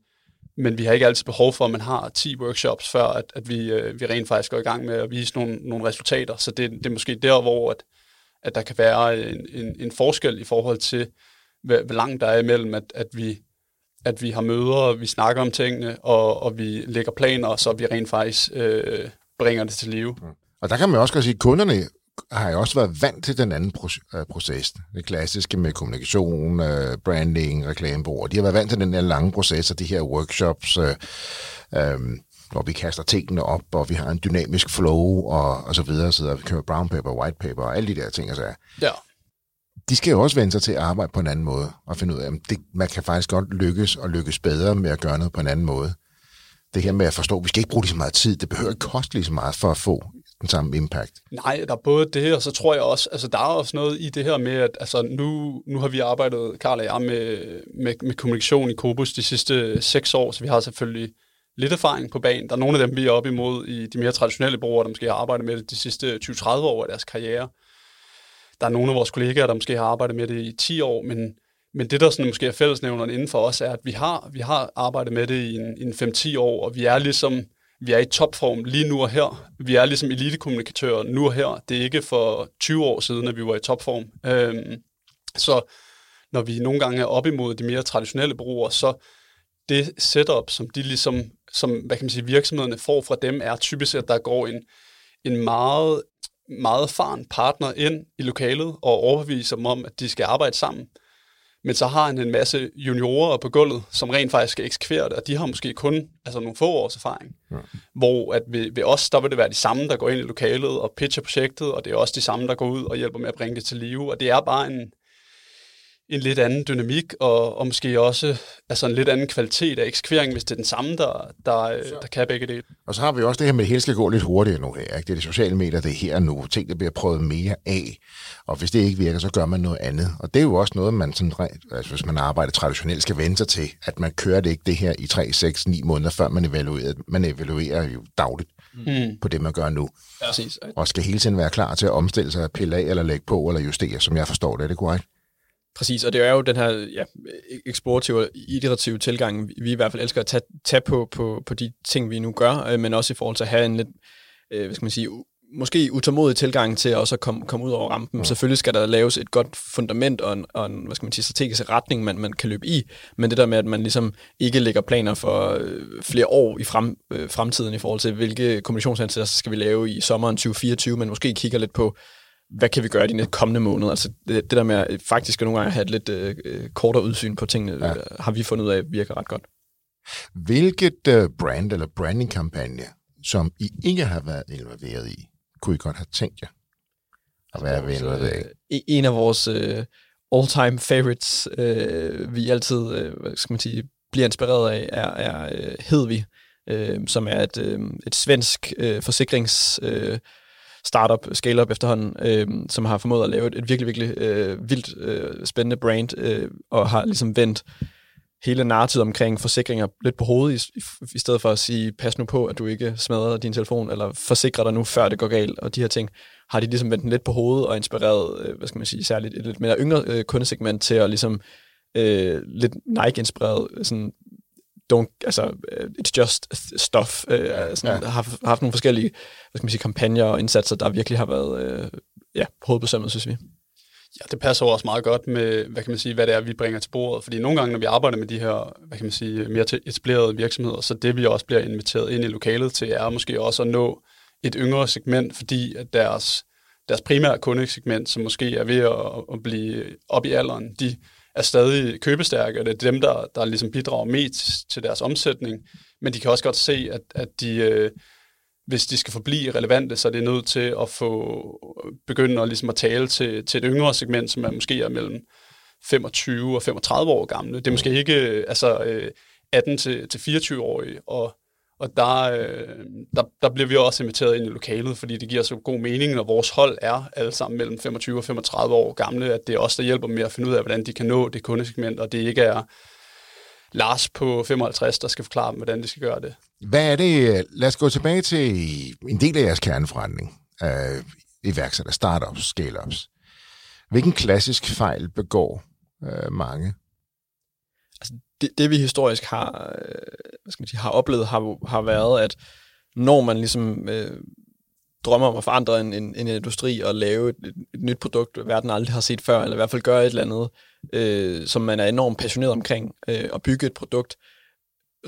men vi har ikke altid behov for, at man har 10 workshops, før at, at vi, øh, vi rent faktisk går i gang med at vise nogle, nogle resultater. Så det, det er måske der, hvor at, at der kan være en, en, en forskel i forhold til, hvor, hvor langt der er imellem, at, at, vi, at vi har møder, og vi snakker om tingene, og, og vi lægger planer, så vi rent faktisk øh, bringer det til live. Og der kan man også godt sige, at kunderne har jo også været vant til den anden øh, proces. Det klassiske med kommunikation, øh, branding, reklamebureau. De har været vant til den her lange proces og de her workshops, øh, øh, hvor vi kaster tingene op, og vi har en dynamisk flow, og, og så videre, så vi kører brown paper, white paper, og alle de der ting. Altså. Ja. De skal jo også vende sig til at arbejde på en anden måde, og finde ud af, at det, man kan faktisk godt lykkes, og lykkes bedre med at gøre noget på en anden måde. Det her med at forstå, at vi skal ikke bruge lige så meget tid, det behøver ikke koste lige så meget for at få den samme impact. Nej, der er både det, og så tror jeg også, altså der er også noget i det her med, at altså, nu, nu har vi arbejdet, Karl og jeg, med, med, med kommunikation i Kobus de sidste seks år, så vi har selvfølgelig lidt erfaring på banen. Der er nogle af dem, vi er op imod i de mere traditionelle brugere, der måske har arbejdet med det de sidste 20-30 år af deres karriere. Der er nogle af vores kollegaer, der måske har arbejdet med det i 10 år, men, men det, der sådan måske er fællesnævneren inden for os, er, at vi har, vi har arbejdet med det i en, en 5-10 år, og vi er ligesom vi er i topform lige nu og her. Vi er ligesom elitekommunikatører nu og her. Det er ikke for 20 år siden, at vi var i topform. Øhm, så når vi nogle gange er op imod de mere traditionelle brugere, så det setup, som de ligesom, som, hvad kan man sige, virksomhederne får fra dem, er typisk, at der går en, en meget, meget faren partner ind i lokalet og overbeviser dem om, at de skal arbejde sammen. Men så har han en masse juniorer på gulvet, som rent faktisk skal eksekvere det, og de har måske kun altså, nogle få års erfaring. Ja. Hvor at ved, ved os, der vil det være de samme, der går ind i lokalet og pitcher projektet, og det er også de samme, der går ud og hjælper med at bringe det til live. Og det er bare en, en lidt anden dynamik, og, og måske også altså en lidt anden kvalitet af eksekvering, hvis det er den samme, der, der, der kan begge dele. Og så har vi også det her med, at hele skal gå lidt hurtigere nu her. Ikke? Det er de sociale medier, det er her nu. Ting, der bliver prøvet mere af. Og hvis det ikke virker, så gør man noget andet. Og det er jo også noget, man sådan, altså hvis man arbejder traditionelt, skal vende sig til, at man kører det ikke det her i 3, 6, 9 måneder, før man evaluerer. Man evaluerer jo dagligt mm. på det, man gør nu. Ja. Og skal hele tiden være klar til at omstille sig, pille af eller lægge på eller justere, som jeg forstår det. Er det korrekt? Præcis, og det er jo den her ja, eksplorative iterative tilgang, vi i hvert fald elsker at tage, tage på, på, på de ting, vi nu gør, øh, men også i forhold til at have en lidt, øh, hvad skal man sige, måske utålmodig tilgang til også at komme, komme ud over rampen. Ja. Selvfølgelig skal der laves et godt fundament og en, og en hvad skal man sige, strategisk retning, man, man kan løbe i, men det der med, at man ligesom ikke lægger planer for øh, flere år i frem, øh, fremtiden i forhold til, hvilke kommunikationsindsatser skal vi lave i sommeren 2024, men måske kigger lidt på, hvad kan vi gøre de kommende måneder? Altså det, det der med at faktisk nogle gange have et lidt øh, kortere udsyn på tingene, ja. har vi fundet ud af virker ret godt. Hvilket øh, brand eller branding-kampagne, som I ikke har været involveret i, kunne I godt have tænkt jer at være involveret i? Øh, en af vores øh, all-time favorites, øh, vi altid øh, hvad skal man sige, bliver inspireret af, er, er øh, Hedvig, øh, som er et, øh, et svensk øh, forsikrings... Øh, startup, scale-up efterhånden, øh, som har formået at lave et, et virkelig, virkelig øh, vildt øh, spændende brand, øh, og har ligesom vendt hele narrativet omkring forsikringer lidt på hovedet, i, i stedet for at sige, pas nu på, at du ikke smadrer din telefon, eller forsikrer dig nu, før det går galt, og de her ting, har de ligesom vendt lidt på hovedet og inspireret, øh, hvad skal man sige, særligt et lidt mere yngre øh, kundesegment til at ligesom øh, lidt Nike-inspireret øh, sådan don't, altså, øh, it's just stuff. Øh, sådan, ja. har haft nogle forskellige hvad skal man sige, kampagner og indsatser, der virkelig har været øh, ja, hovedbesømmet, synes vi. Ja, det passer også meget godt med, hvad kan man sige, hvad det er, vi bringer til bordet. Fordi nogle gange, når vi arbejder med de her, hvad kan man sige, mere etablerede virksomheder, så det vi også bliver inviteret ind i lokalet til, er måske også at nå et yngre segment, fordi at deres, deres primære kundesegment, som måske er ved at, at blive op i alderen, de er stadig købestærke, og det er dem, der, der ligesom bidrager mest til deres omsætning. Men de kan også godt se, at, at de, øh, hvis de skal forblive relevante, så er det nødt til at få begynde at, ligesom at tale til, til et yngre segment, som er måske er mellem 25 og 35 år gamle. Det er måske ikke altså, 18 til, til 24-årige, og og der, øh, der, der bliver vi også inviteret ind i lokalet, fordi det giver så god mening, når vores hold er alle sammen mellem 25 og 35 år gamle, at det er os, der hjælper med at finde ud af, hvordan de kan nå det kundesegment, og det ikke er Lars på 55, der skal forklare dem, hvordan de skal gøre det. Hvad er det? Lad os gå tilbage til en del af jeres kerneforretning. Øh, iværksætter, startups, scale-ups. Hvilken klassisk fejl begår øh, mange? Det, det vi historisk har, øh, hvad skal man sige, har oplevet, har, har været, at når man ligesom øh, drømmer om at forandre en, en, en industri og lave et, et, et nyt produkt, verden aldrig har set før, eller i hvert fald gøre et eller andet øh, som man er enormt passioneret omkring, øh, at bygge et produkt,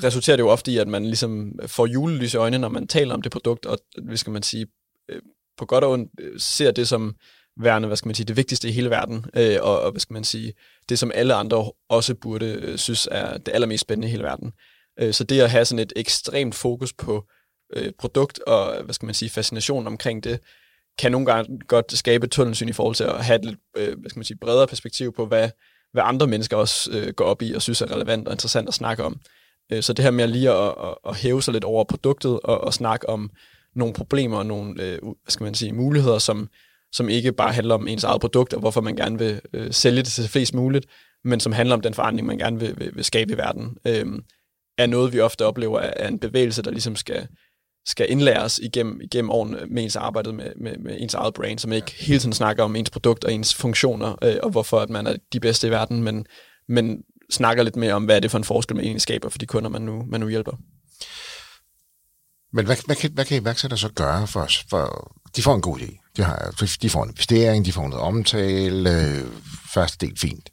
resulterer det jo ofte i, at man ligesom får julelys i øjnene, når man taler om det produkt, og hvad skal man sige, øh, på godt og ondt øh, ser det som værende, hvad skal man sige, det vigtigste i hele verden, øh, og, og hvad skal man sige, det som alle andre også burde øh, synes er det allermest spændende i hele verden. Øh, så det at have sådan et ekstremt fokus på øh, produkt og, hvad skal man sige, fascination omkring det, kan nogle gange godt skabe tunnelsyn i forhold til at have et lidt, øh, hvad skal man sige, bredere perspektiv på, hvad, hvad andre mennesker også øh, går op i og synes er relevant og interessant at snakke om. Øh, så det her med lige at, at, at hæve sig lidt over produktet og, og snakke om nogle problemer og nogle øh, hvad skal man sige, muligheder, som, som ikke bare handler om ens eget produkt og hvorfor man gerne vil øh, sælge det til flest muligt, men som handler om den forandring, man gerne vil, vil, vil skabe i verden, øh, er noget, vi ofte oplever er en bevægelse, der ligesom skal, skal indlæres igennem, igennem årene med ens arbejde med, med, med ens eget brand, som ikke hele tiden snakker om ens produkt og ens funktioner, øh, og hvorfor at man er de bedste i verden, men, men snakker lidt mere om, hvad er det for en forskel, man egentlig skaber for de kunder, man nu, man nu hjælper. Men hvad, hvad, kan, hvad kan iværksætter så gøre for, for de får en god idé. De, har, de får en investering, de får noget omtale, øh, første del fint.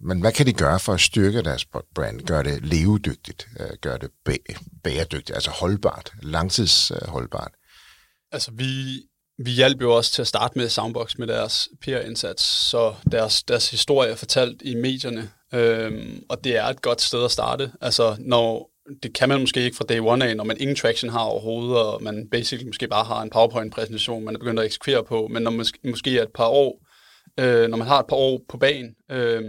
Men hvad kan de gøre for at styrke deres brand, gøre det levedygtigt, øh, gøre det bæredygtigt, altså holdbart, langtidsholdbart? Altså vi, vi hjalp jo også til at starte med Soundbox med deres PR-indsats, så deres, deres historie er fortalt i medierne, øhm, og det er et godt sted at starte. Altså når, det kan man måske ikke fra day one af, når man ingen traction har overhovedet, og man basically måske bare har en PowerPoint-præsentation, man er begyndt at eksekvere på, men når man måske er et par år, øh, når man har et par år på banen, øh,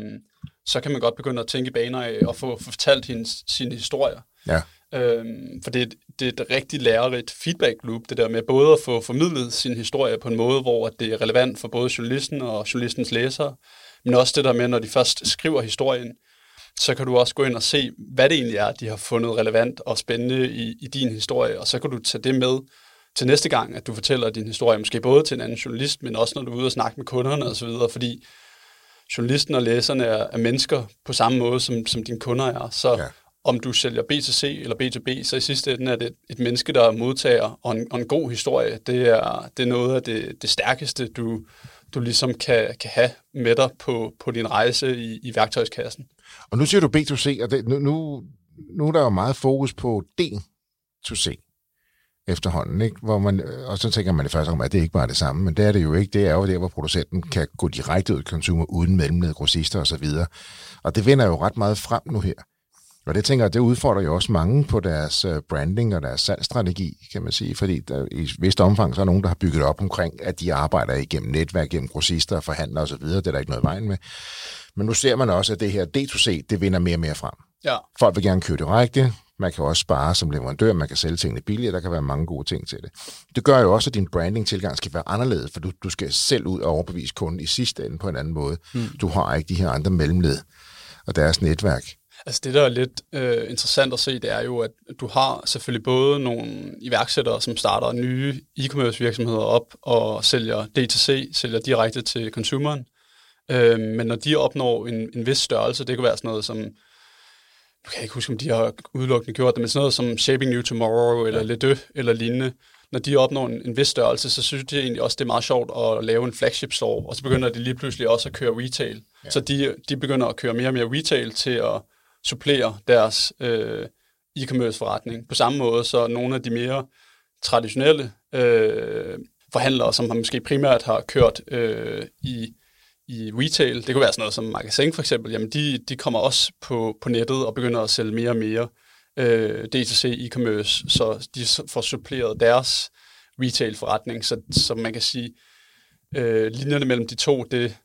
så kan man godt begynde at tænke i baner af og få fortalt hendes, sine historier. Ja. Øhm, for det, det er et rigtig lærerigt feedback loop, det der med både at få formidlet sin historie på en måde, hvor det er relevant for både journalisten og journalistens læsere, men også det der med, når de først skriver historien, så kan du også gå ind og se, hvad det egentlig er, de har fundet relevant og spændende i, i din historie, og så kan du tage det med til næste gang, at du fortæller din historie, måske både til en anden journalist, men også når du er ude og snakke med kunderne osv., fordi journalisten og læserne er, er mennesker på samme måde, som, som dine kunder er. Så ja. om du sælger B2C eller B2B, så i sidste ende er det et menneske, der er modtager, og en, og en god historie, det er, det er noget af det, det stærkeste, du, du ligesom kan, kan have med dig på, på din rejse i, i værktøjskassen. Og nu siger du B2C, og det, nu, nu, nu er der jo meget fokus på D2C efterhånden, ikke? Hvor man, og så tænker man det første om, at det ikke bare er det samme, men det er det jo ikke. Det er jo der, hvor producenten kan gå direkte ud til consumer uden mellemled, grossister og så videre. Og det vinder jo ret meget frem nu her. Og det tænker jeg, det udfordrer jo også mange på deres øh, branding og deres salgsstrategi, kan man sige, fordi der, i vist omfang, så er nogen, der har bygget op omkring, at de arbejder igennem netværk, gennem grossister og forhandler osv., det er der ikke noget vejen med. Men nu ser man også, at det her D2C, det vinder mere og mere frem. Ja. Folk vil gerne købe direkte, man kan også spare som leverandør, man kan sælge tingene billigere, der kan være mange gode ting til det. Det gør jo også, at din branding-tilgang skal være anderledes, for du, du skal selv ud og overbevise kunden i sidste ende på en anden måde. Mm. Du har ikke de her andre mellemled og deres netværk. Altså det, der er lidt øh, interessant at se, det er jo, at du har selvfølgelig både nogle iværksættere, som starter nye e-commerce virksomheder op og sælger D2C, sælger direkte til consumeren. Øh, men når de opnår en, en vis størrelse, det kan være sådan noget som jeg kan ikke huske, om de har udelukkende gjort det, men sådan noget som Shaping New Tomorrow, eller ja. Le Deux, eller lignende, når de opnår en, en vis størrelse, så synes de egentlig også, det er meget sjovt at lave en flagship store, og så begynder de lige pludselig også at køre retail. Ja. Så de, de begynder at køre mere og mere retail til at supplere deres øh, e-commerce forretning. På samme måde, så nogle af de mere traditionelle øh, forhandlere, som har måske primært har kørt øh, i i retail, det kunne være sådan noget som Magasin for eksempel, jamen de, de kommer også på, på nettet og begynder at sælge mere og mere øh, D2C e-commerce, så de får suppleret deres retail-forretning, så, så man kan sige, øh, linjerne mellem de to, det,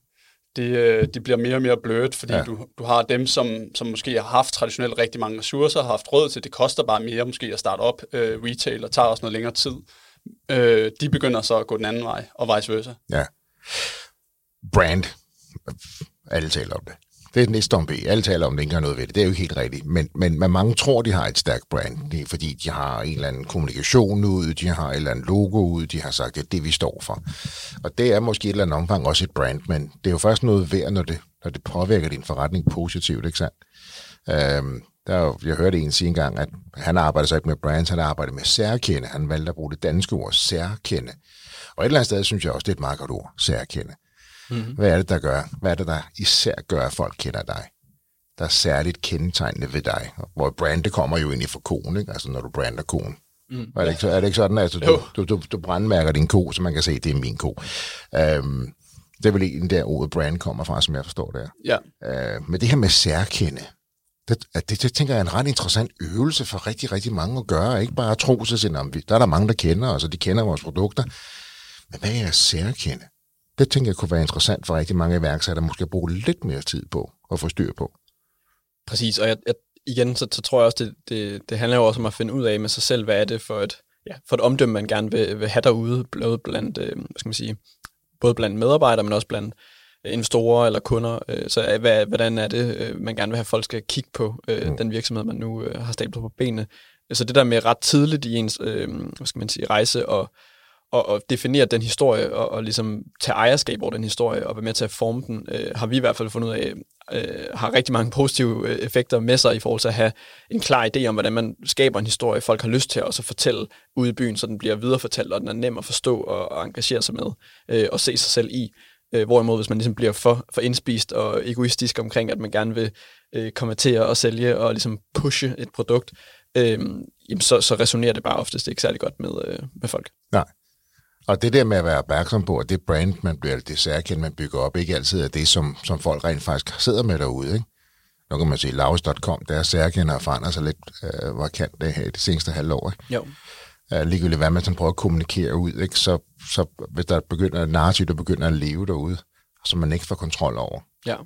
det, øh, det bliver mere og mere blødt, fordi ja. du, du har dem, som, som måske har haft traditionelt rigtig mange ressourcer, har haft råd til, det koster bare mere måske at starte op øh, retail, og tager også noget længere tid. Øh, de begynder så at gå den anden vej, og vice versa. Ja brand. Alle taler om det. Det er næste om B. Alle taler om, det ikke har noget ved det. Det er jo ikke helt rigtigt. Men, men, men mange tror, de har et stærkt brand. Det er fordi, de har en eller anden kommunikation ud, de har et eller andet logo ud, de har sagt, det er det, vi står for. Og det er måske et eller andet omfang også et brand, men det er jo først noget værd, når det, når det påvirker din forretning positivt, ikke sandt? Øhm, der er jo, jeg hørte en sige engang, at han arbejder så ikke med brands, han arbejder med særkende. Han valgte at bruge det danske ord særkende. Og et eller andet sted synes jeg også, det er et meget godt ord, særkende. Mm-hmm. Hvad er det, der gør? Hvad er det, der især gør, at folk kender dig? Der er særligt kendetegnende ved dig. Hvor brande kommer jo ind i for konen, ikke? Altså, når du brander konen. Mm. Er, det ikke, er det ikke sådan, at altså, du, du, du, du brandmærker din ko, så man kan se, at det er min ko? Um, det er vel en der ordet brand kommer fra, som jeg forstår der. Ja. Uh, men det her med særkende, det, det, det tænker jeg er en ret interessant øvelse for rigtig, rigtig mange at gøre. Ikke bare at tro sig selv om, der er der mange, der kender os, og de kender vores produkter. Men hvad er særkende? Det tænker jeg kunne være interessant for rigtig mange iværksættere, måske bruge lidt mere tid på at få styr på. Præcis, og jeg, jeg, igen, så, så tror jeg også, det, det, det handler jo også om at finde ud af med sig selv, hvad er det for et, ja, for et omdømme, man gerne vil, vil have derude, både blandt, øh, hvad skal man sige, både blandt medarbejdere, men også blandt investorer eller kunder. Øh, så hvad, hvordan er det, øh, man gerne vil have, at folk skal kigge på øh, mm. den virksomhed, man nu øh, har stablet på benene. Så det der med ret tidligt i ens øh, hvad skal man sige, rejse og, og, og definere den historie og, og ligesom tage ejerskab over den historie og være med til at forme den, øh, har vi i hvert fald fundet ud af, øh, har rigtig mange positive øh, effekter med sig i forhold til at have en klar idé om, hvordan man skaber en historie, folk har lyst til at også fortælle ude i byen, så den bliver viderefortalt, og den er nem at forstå og, og engagere sig med øh, og se sig selv i. Øh, hvorimod, hvis man ligesom bliver for, for indspist og egoistisk omkring, at man gerne vil øh, konvertere og sælge og ligesom pushe et produkt, øh, jamen så, så resonerer det bare oftest ikke særlig godt med, øh, med folk. Nej. Og det der med at være opmærksom på, at det brand, man bliver, det særkendt, man bygger op, ikke altid er det, som, som folk rent faktisk sidder med derude. Ikke? Nu kan man sige, Laus.com, der særkender har forandret sig lidt øh, markant det her det seneste halvår. Ikke? Jo. Uh, ligegyldigt hvad man sådan prøver at kommunikere ud, ikke? Så, så hvis der begynder et narrativ, der begynder at leve derude, som man ikke får kontrol over. Ja.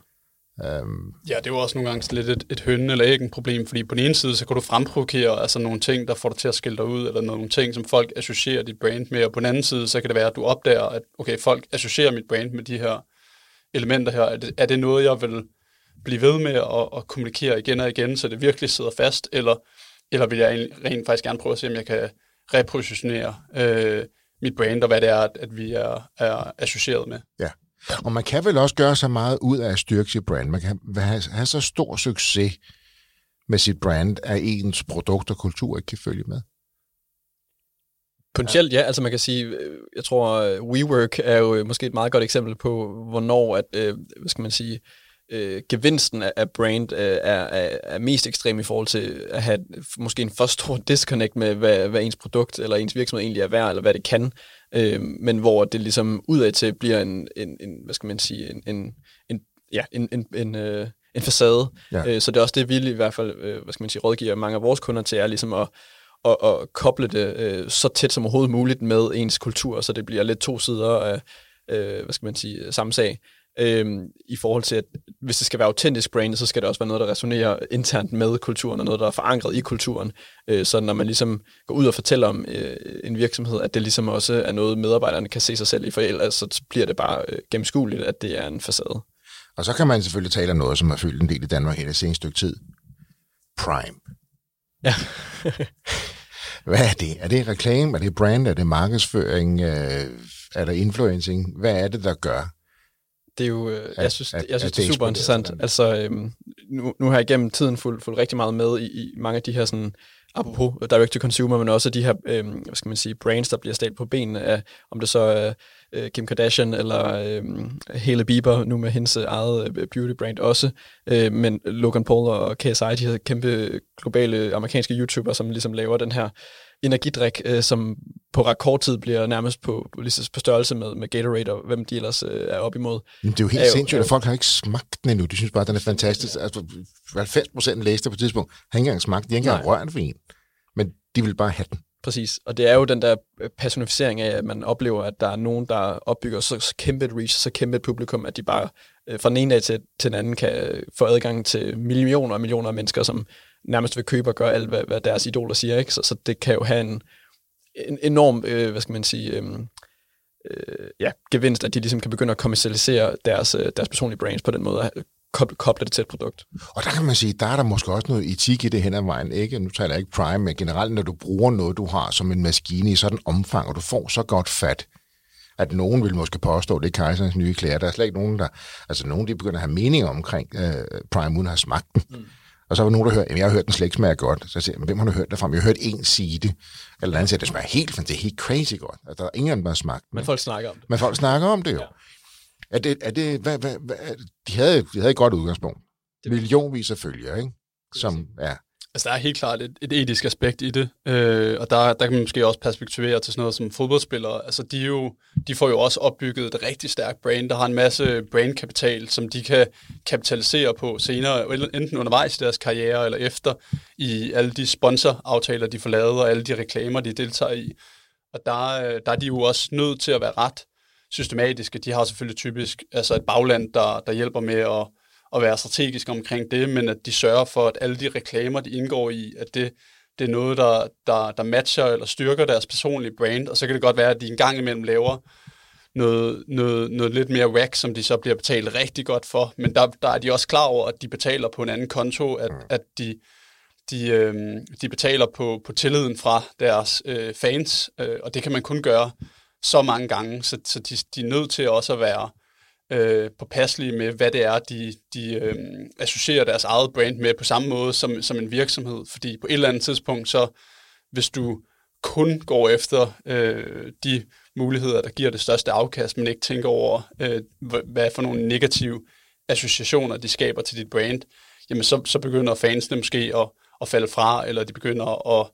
Um, ja, det er jo også nogle gange lidt et, et hønne eller ikke en problem, fordi på den ene side, så kan du fremprovokere altså nogle ting, der får dig til at skille dig ud, eller nogle ting, som folk associerer dit brand med, og på den anden side, så kan det være, at du opdager, at okay, folk associerer mit brand med de her elementer her. Er det, er det noget, jeg vil blive ved med at, at kommunikere igen og igen, så det virkelig sidder fast, eller, eller vil jeg rent faktisk gerne prøve at se, om jeg kan repositionere øh, mit brand, og hvad det er, at vi er, er associeret med. Ja, og man kan vel også gøre så meget ud af at styrke sit brand. Man kan have, have så stor succes med sit brand, at ens produkt og kultur ikke kan følge med. Potentielt, ja. Altså man kan sige, øh, jeg tror, øh, WeWork er jo øh, måske et meget godt eksempel på, hvornår, at, hvad skal man sige, øh, gevinsten af, af brand øh, er, er, er mest ekstrem i forhold til at have måske en for stor disconnect med, hvad, hvad ens produkt eller ens virksomhed egentlig er værd, eller hvad det kan, øh, men hvor det ligesom udad til bliver en, en, en, hvad skal man sige, en, en, en ja, en, en, en, øh, en facade. Ja. Øh, så det er også det, vi i hvert fald, øh, hvad skal man sige, rådgiver mange af vores kunder til, er ligesom at, at, at koble det øh, så tæt som overhovedet muligt med ens kultur, så det bliver lidt to sider af, øh, hvad skal man sige, samme sag øhm, i forhold til, at hvis det skal være autentisk brand, så skal det også være noget, der resonerer internt med kulturen, og noget, der er forankret i kulturen. Øh, så når man ligesom går ud og fortæller om øh, en virksomhed, at det ligesom også er noget, medarbejderne kan se sig selv i, for ellers så bliver det bare øh, gennemskueligt, at det er en facade. Og så kan man selvfølgelig tale om noget, som har fyldt en del i Danmark hele det seneste stykke tid. Prime. Ja. *laughs* Hvad er det? Er det reklame? Er det brand? Er det markedsføring? Øh, er der influencing? Hvad er det, der gør, det er jo, øh, jeg synes, at, jeg synes det er super interessant. Altså, øhm, nu, nu har jeg igennem tiden fulgt, fulgt rigtig meget med i, i mange af de her sådan, apropos direct to consumer, men også de her, øhm, hvad skal man sige, brands, der bliver stablet på benene af, om det så er øh, Kim Kardashian eller øh, Hailey Bieber, nu med hendes eget øh, beauty brand også, øh, men Logan Paul og KSI, de her kæmpe globale amerikanske YouTubere, som ligesom laver den her energidrik, øh, som på rekordtid bliver nærmest på, på, på størrelse med, med Gatorade og hvem de ellers øh, er op imod. Men det er jo helt er sindssygt, at folk har ikke smagt den endnu. De synes bare, at den er fantastisk. Ja. Altså, 90 procent læste på et tidspunkt har ikke engang smagt. De har ikke engang rørt for en. Men de vil bare have den. Præcis, og det er jo den der øh, personificering af, at man oplever, at der er nogen, der opbygger så kæmpe et reach, så kæmpe et publikum, at de bare øh, fra den ene dag til, til den anden kan øh, få adgang til millioner og millioner af mennesker, som nærmest vil købe og gøre alt, hvad, hvad deres idoler siger. Ikke? Så, så det kan jo have en, en enorm, øh, hvad skal man sige, øh, øh, ja, gevinst, at de ligesom kan begynde at kommercialisere deres, øh, deres personlige brands på den måde, koble, koble det til et produkt. Og der kan man sige, der er der måske også noget etik i det hen ad vejen. Ikke? Nu taler jeg ikke Prime, men generelt, når du bruger noget, du har som en maskine i sådan omfang, og du får så godt fat, at nogen vil måske påstå, at det er kejserens nye klæder. Der er slet ikke nogen, der... Altså, nogen de begynder at have mening omkring øh, Prime, uden at have smagt den. Mm. Og så var nogen, der hørte, at jeg har hørt, den slet ikke smager godt. Så jeg siger, men hvem har du hørt det fra? Jeg har hørt en sige det. Eller anden siger, det smager helt, det er helt crazy godt. Altså, der er ingen, der har smagt Men folk snakker om det. Men folk snakker om det jo. Er det, er det, hvad, hvad, hvad, de, havde, de havde et godt udgangspunkt. Millionvis af følgere, ikke? Som, ja, Altså, der er helt klart et, et etisk aspekt i det, øh, og der, der kan man måske også perspektivere til sådan noget som fodboldspillere. Altså, de, jo, de får jo også opbygget et rigtig stærkt brand, der har en masse brandkapital, som de kan kapitalisere på senere, enten undervejs i deres karriere eller efter, i alle de sponsoraftaler, de får lavet, og alle de reklamer, de deltager i. Og der, øh, der er de jo også nødt til at være ret systematiske. De har selvfølgelig typisk altså et bagland, der, der hjælper med at at være strategisk omkring det, men at de sørger for, at alle de reklamer, de indgår i, at det, det er noget, der, der, der matcher eller styrker deres personlige brand, og så kan det godt være, at de en gang imellem laver noget, noget, noget lidt mere rack, som de så bliver betalt rigtig godt for, men der, der er de også klar over, at de betaler på en anden konto, at, mm. at de, de, øh, de betaler på, på tilliden fra deres øh, fans, øh, og det kan man kun gøre så mange gange, så, så de, de er nødt til også at være øh, påpasselige med, hvad det er, de, de øh, associerer deres eget brand med på samme måde som, som en virksomhed. Fordi på et eller andet tidspunkt, så hvis du kun går efter øh, de muligheder, der giver det største afkast, men ikke tænker over, øh, hvad for nogle negative associationer, de skaber til dit brand, jamen så, så begynder fansene måske at, at falde fra, eller de begynder at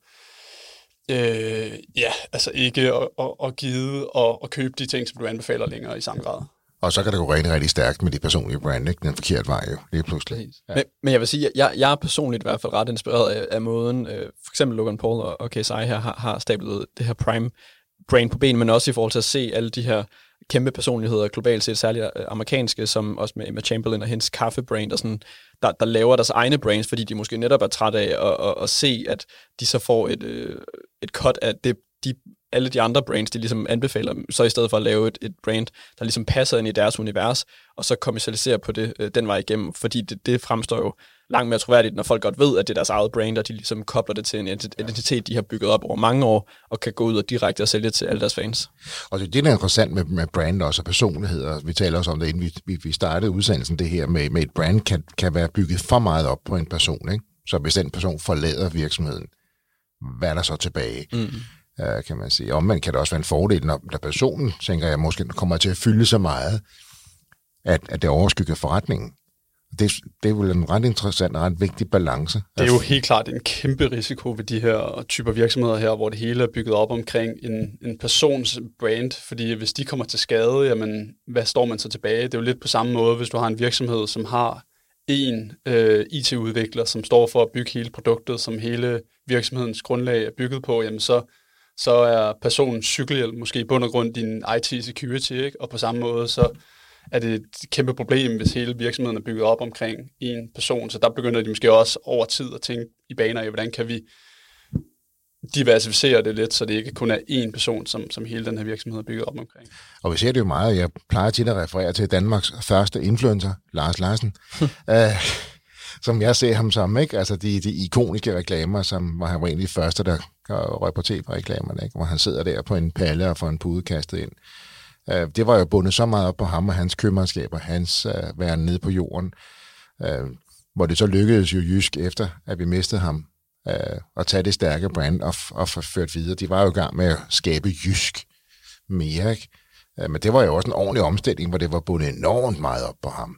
øh, ja, altså ikke at, at, at give og at købe de ting, som du anbefaler længere i samme grad. Og så kan det gå rigtig, rigtig stærkt med de personlige brand, ikke? Den forkerte vej jo, lige pludselig. Ja. Men, men jeg vil sige, jeg, jeg er personligt i hvert fald ret inspireret af, af måden, øh, for eksempel Logan Paul og, og KSI her har, har stablet det her Prime brand på ben, men også i forhold til at se alle de her kæmpe personligheder globalt set, særligt øh, amerikanske, som også med Emma Chamberlain og hendes kaffebrand, og sådan, der, der laver deres egne brands, fordi de måske netop er trætte af at, at, at se, at de så får et, øh, et cut af det, de alle de andre brands, de ligesom anbefaler, så i stedet for at lave et, et brand, der ligesom passer ind i deres univers, og så kommercialisere på det øh, den vej igennem, fordi det, det fremstår jo langt mere troværdigt, når folk godt ved, at det er deres eget brand, og de ligesom kobler det til en identitet, de har bygget op over mange år, og kan gå ud og direkte og sælge til alle deres fans. Og det, det er interessant med, med brand også, og personligheder. Vi taler også om det, inden vi, vi startede udsendelsen, det her med, med et brand kan, kan være bygget for meget op på en person, ikke? Så hvis den person forlader virksomheden, hvad er der så tilbage? Mm øh, kan man sige. Omvendt kan det også være en fordel, når, når personen, tænker jeg, måske kommer til at fylde så meget, at, at det overskygger forretningen. Det, det er vel en ret interessant og ret vigtig balance. Det er jo helt klart en kæmpe risiko ved de her typer virksomheder her, hvor det hele er bygget op omkring en, en persons brand, fordi hvis de kommer til skade, jamen, hvad står man så tilbage? Det er jo lidt på samme måde, hvis du har en virksomhed, som har en øh, IT-udvikler, som står for at bygge hele produktet, som hele virksomhedens grundlag er bygget på, jamen så så er personens cykelhjelm måske i bund og grund din IT-security, ikke? og på samme måde så er det et kæmpe problem, hvis hele virksomheden er bygget op omkring en person, så der begynder de måske også over tid at tænke i baner af, hvordan kan vi diversificere det lidt, så det ikke kun er én person, som, som hele den her virksomhed er bygget op omkring. Og vi ser det jo meget. Jeg plejer tit at referere til Danmarks første influencer, Lars Larsen. uh, *laughs* som jeg ser ham som, ikke? Altså de, de ikoniske reklamer, som var han var de første, der røg på tv-reklamerne, ikke? Hvor han sidder der på en palle og får en pude kastet ind. Øh, det var jo bundet så meget op på ham og hans købmandskaber, hans uh, være nede på jorden, uh, hvor det så lykkedes jo Jysk efter, at vi mistede ham, uh, at tage det stærke brand og, og ført videre. De var jo i gang med at skabe Jysk mere, ikke? Uh, men det var jo også en ordentlig omstilling, hvor det var bundet enormt meget op på ham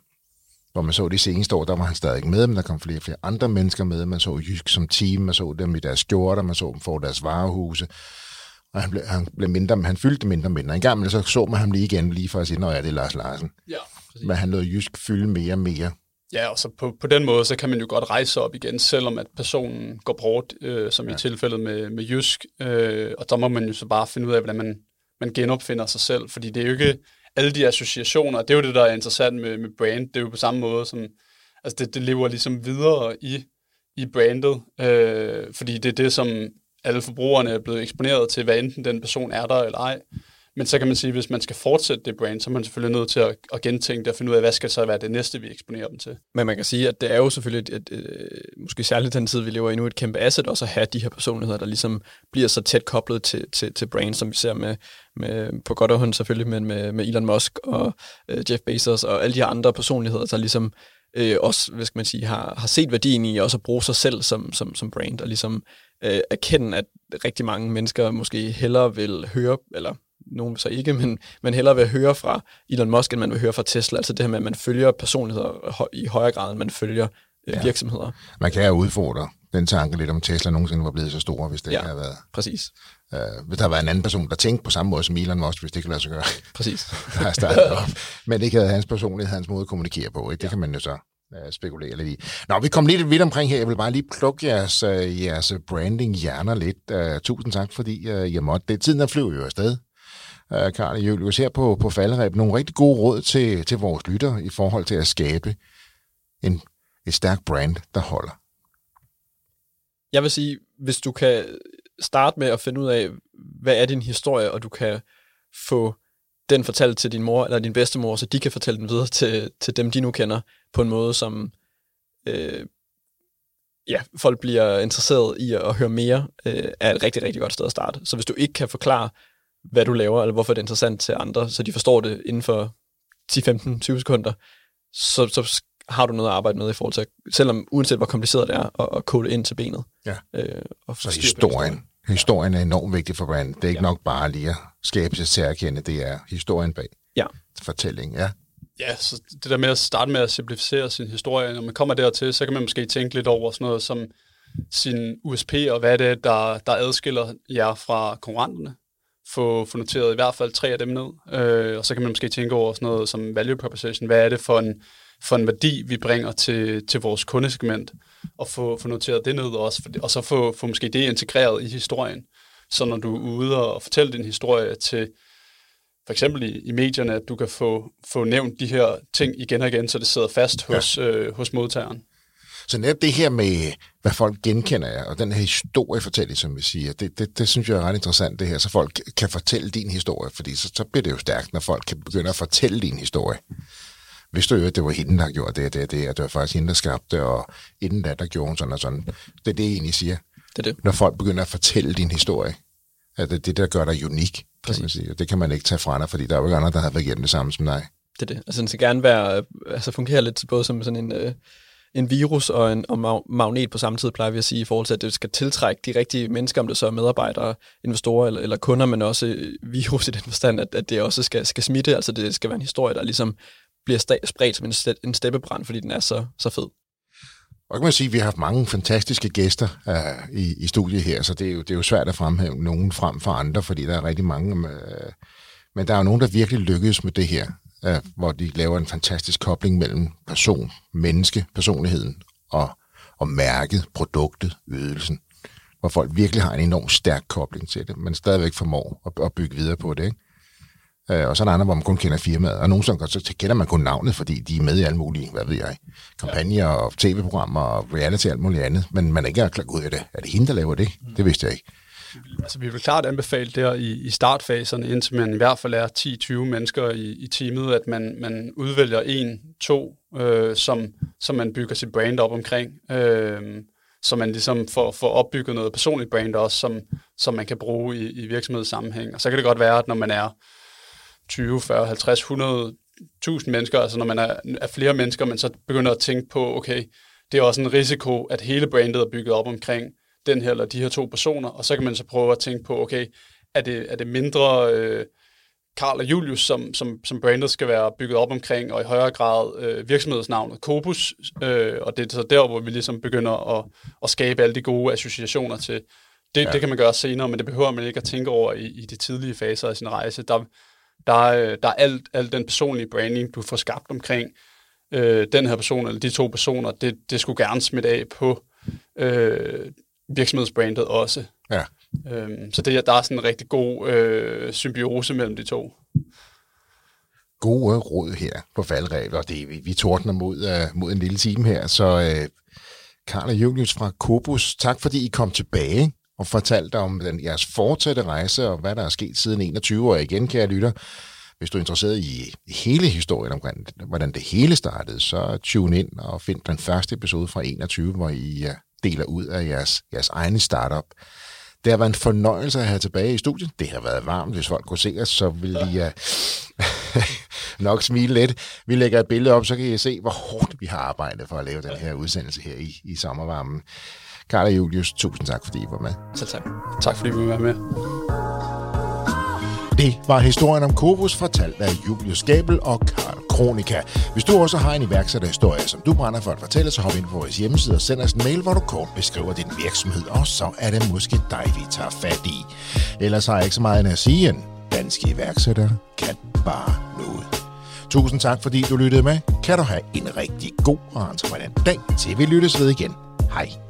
hvor man så de seneste år, der var han stadig med, men der kom flere og flere andre mennesker med. Man så Jysk som team, man så dem i deres skjorter, man så dem få deres varehuse, og han blev, han blev mindre, men han fyldte mindre og mindre. En gang så så man ham lige igen, lige for at sige, at ja, det er Lars Larsen. Ja, præcis. Men han lod Jysk fylde mere og mere. Ja, og så på, på den måde, så kan man jo godt rejse op igen, selvom at personen går bort, øh, som ja. i tilfældet med, med Jysk. Øh, og der må man jo så bare finde ud af, hvordan man, man genopfinder sig selv, fordi det er jo ikke alle de associationer, det er jo det, der er interessant med, med brand. Det er jo på samme måde som, altså det, det lever ligesom videre i, i brandet, øh, fordi det er det, som alle forbrugerne er blevet eksponeret til, hvad enten den person er der eller ej. Men så kan man sige, at hvis man skal fortsætte det brand, så er man selvfølgelig nødt til at, at gentænke det og finde ud af, hvad skal så være det næste, vi eksponerer dem til. Men man kan sige, at det er jo selvfølgelig, et, et, et, øh, måske særligt den tid, vi lever i nu, et kæmpe asset også at have de her personligheder, der ligesom bliver så tæt koblet til, til, til brand, som vi ser med, med på godt og hånd selvfølgelig, men med, med Elon Musk og øh, Jeff Bezos og alle de her andre personligheder, der ligesom øh, også, hvad skal man sige, har, har set værdien i også at bruge sig selv som, som, som brand, og ligesom øh, erkende, at rigtig mange mennesker måske hellere vil høre, eller nogen så ikke, men, men hellere vil høre fra Elon Musk, end man vil høre fra Tesla. Altså det her med, at man følger personligheder i højere grad, end man følger øh, ja. virksomheder. Man kan jo udfordre den tanke lidt om Tesla nogensinde var blevet så stor, hvis det ja, ikke havde været... præcis. Øh, hvis der var en anden person, der tænkte på samme måde som Elon Musk, hvis det ikke lade sig gøre. Præcis. *laughs* der startet op. Men ikke havde hans personlighed, hans måde at kommunikere på. Ikke? Det ja. kan man jo så Øh, uh, spekulere lidt i. Nå, vi kom lidt vidt omkring her. Jeg vil bare lige plukke jeres, uh, jeres branding-hjerner lidt. Uh, tusind tak, fordi uh, I måtte. Det er tiden, der flyver jo afsted. Karl og Julius, her på, på falderæb. Nogle rigtig gode råd til, til vores lytter i forhold til at skabe en, et stærkt brand, der holder. Jeg vil sige, hvis du kan starte med at finde ud af, hvad er din historie, og du kan få den fortalt til din mor eller din bedstemor, så de kan fortælle den videre til, til dem, de nu kender, på en måde, som øh, ja, folk bliver interesseret i at høre mere, øh, er et rigtig, rigtig godt sted at starte. Så hvis du ikke kan forklare, hvad du laver, eller hvorfor det er interessant til andre, så de forstår det inden for 10, 15, 20 sekunder, så, så har du noget at arbejde med i forhold til, selvom uanset hvor kompliceret det er, at, at kode ind til benet. Ja. Øh, og så historien, historien er enormt vigtig for brand. Det er ikke ja. nok bare lige at skabe sig særkende, det er historien bag ja. fortællingen. Ja. Ja, så det der med at starte med at simplificere sin historie, når man kommer dertil, så kan man måske tænke lidt over sådan noget som sin USP, og hvad det er, der, der adskiller jer fra konkurrenterne. Få, få noteret i hvert fald tre af dem ned, øh, og så kan man måske tænke over sådan noget som value proposition. Hvad er det for en, for en værdi, vi bringer til, til vores kundesegment, og få, få noteret det ned også, for, og så få, få måske det integreret i historien. Så når du er ude og fortælle din historie til for eksempel i, i medierne, at du kan få, få nævnt de her ting igen og igen, så det sidder fast hos, ja. øh, hos modtageren. Så netop det her med, hvad folk genkender jer, og den her historiefortælling, som vi siger, det, det, det synes jeg er ret interessant, det her, så folk kan fortælle din historie, fordi så, så bliver det jo stærkt, når folk kan begynde at fortælle din historie. Hvis du jo, det var hende, der gjorde det, det, det, og det var faktisk hende, der skabte, og inden da, der gjorde hun sådan og sådan. Det er det, jeg egentlig siger. Det er det. Når folk begynder at fortælle din historie, at det er det, der gør dig unik, kan man sige. Og det kan man ikke tage fra dig, fordi der er jo ikke andre, der har været igennem det samme som dig. Det er det. Altså, den skal gerne være, altså fungere lidt både som sådan en, øh, en virus og en og magnet på samme tid, plejer vi at sige, i forhold til, at det skal tiltrække de rigtige mennesker, om det så er medarbejdere, investorer eller, eller kunder, men også øh, virus i den forstand, at, at det også skal, skal smitte, altså det skal være en historie, der ligesom bliver spredt som en, en steppebrand, fordi den er så, så fed. Og kan man sige, at vi har haft mange fantastiske gæster uh, i, i studiet her, så det er, jo, det er jo svært at fremhæve nogen frem for andre, fordi der er rigtig mange. Uh, men der er jo nogen, der virkelig lykkedes med det her, uh, hvor de laver en fantastisk kobling mellem person, menneske, personligheden og, og mærket, produktet, ydelsen. Hvor folk virkelig har en enorm stærk kobling til det, men stadigvæk formår at, at bygge videre på det. Ikke? Øh, og så er der andre, hvor man kun kender firmaet. Og nogle gange så kender man kun navnet, fordi de er med i alle mulige, hvad ved jeg, kampagner og tv-programmer og reality og alt muligt andet. Men man er ikke klar ud af det. Er det hende, der laver det? Mm. Det vidste jeg ikke. Altså, vi vil klart anbefale der i, i startfaserne, indtil man i hvert fald er 10-20 mennesker i, i teamet, at man, man udvælger en, to, øh, som, som man bygger sit brand op omkring. Øh, så man ligesom får, får opbygget noget personligt brand også, som, som man kan bruge i, i virksomhedssammenhæng. Og så kan det godt være, at når man er 20, 40, 50, 100, 1000 mennesker, altså når man er, er flere mennesker, man så begynder at tænke på, okay, det er også en risiko, at hele brandet er bygget op omkring den her eller de her to personer, og så kan man så prøve at tænke på, okay, er det, er det mindre øh, Karl og Julius, som, som, som brandet skal være bygget op omkring, og i højere grad øh, virksomhedsnavnet Cobus, øh, og det er så der, hvor vi ligesom begynder at, at skabe alle de gode associationer til. Det, ja. det kan man gøre senere, men det behøver man ikke at tænke over i, i de tidlige faser af sin rejse. Der, der er, der er alt, alt den personlige branding, du får skabt omkring øh, den her person, eller de to personer, det, det skulle gerne smitte af på øh, virksomhedsbrandet også. Ja. Øhm, så det, der er sådan en rigtig god øh, symbiose mellem de to. Gode råd her på faldrev, og det, vi, vi tordner mod, uh, mod en lille time her, så uh, Karl og Julius fra Kobus, tak fordi I kom tilbage og fortalt om den, jeres fortsatte rejse, og hvad der er sket siden 21 år igen, kære lytter. Hvis du er interesseret i hele historien omkring, hvordan det hele startede, så tune ind og find den første episode fra 21, hvor I øh, deler ud af jeres, jeres egne startup. Det har været en fornøjelse at have tilbage i studiet. Det har været varmt. Hvis folk kunne se os, så vil de uh, *laughs* nok smile lidt. Vi lægger et billede op, så kan I se, hvor hårdt vi har arbejdet for at lave den her udsendelse her i, i sommervarmen. Karl og Julius, tusind tak, fordi I var med. Selv tak. Tak, fordi vi var med. Det var historien om Kobus, fortalt af Julius Gabel og Karl Kronika. Hvis du også har en iværksætterhistorie, som du brænder for at fortælle, så hop ind på vores hjemmeside og send os en mail, hvor du kort beskriver din virksomhed, og så er det måske dig, vi tager fat i. Ellers har jeg ikke så meget end at sige, en danske iværksætter kan bare noget. Tusind tak, fordi du lyttede med. Kan du have en rigtig god og entreprenant dag, til vi lyttes ved igen. Hej.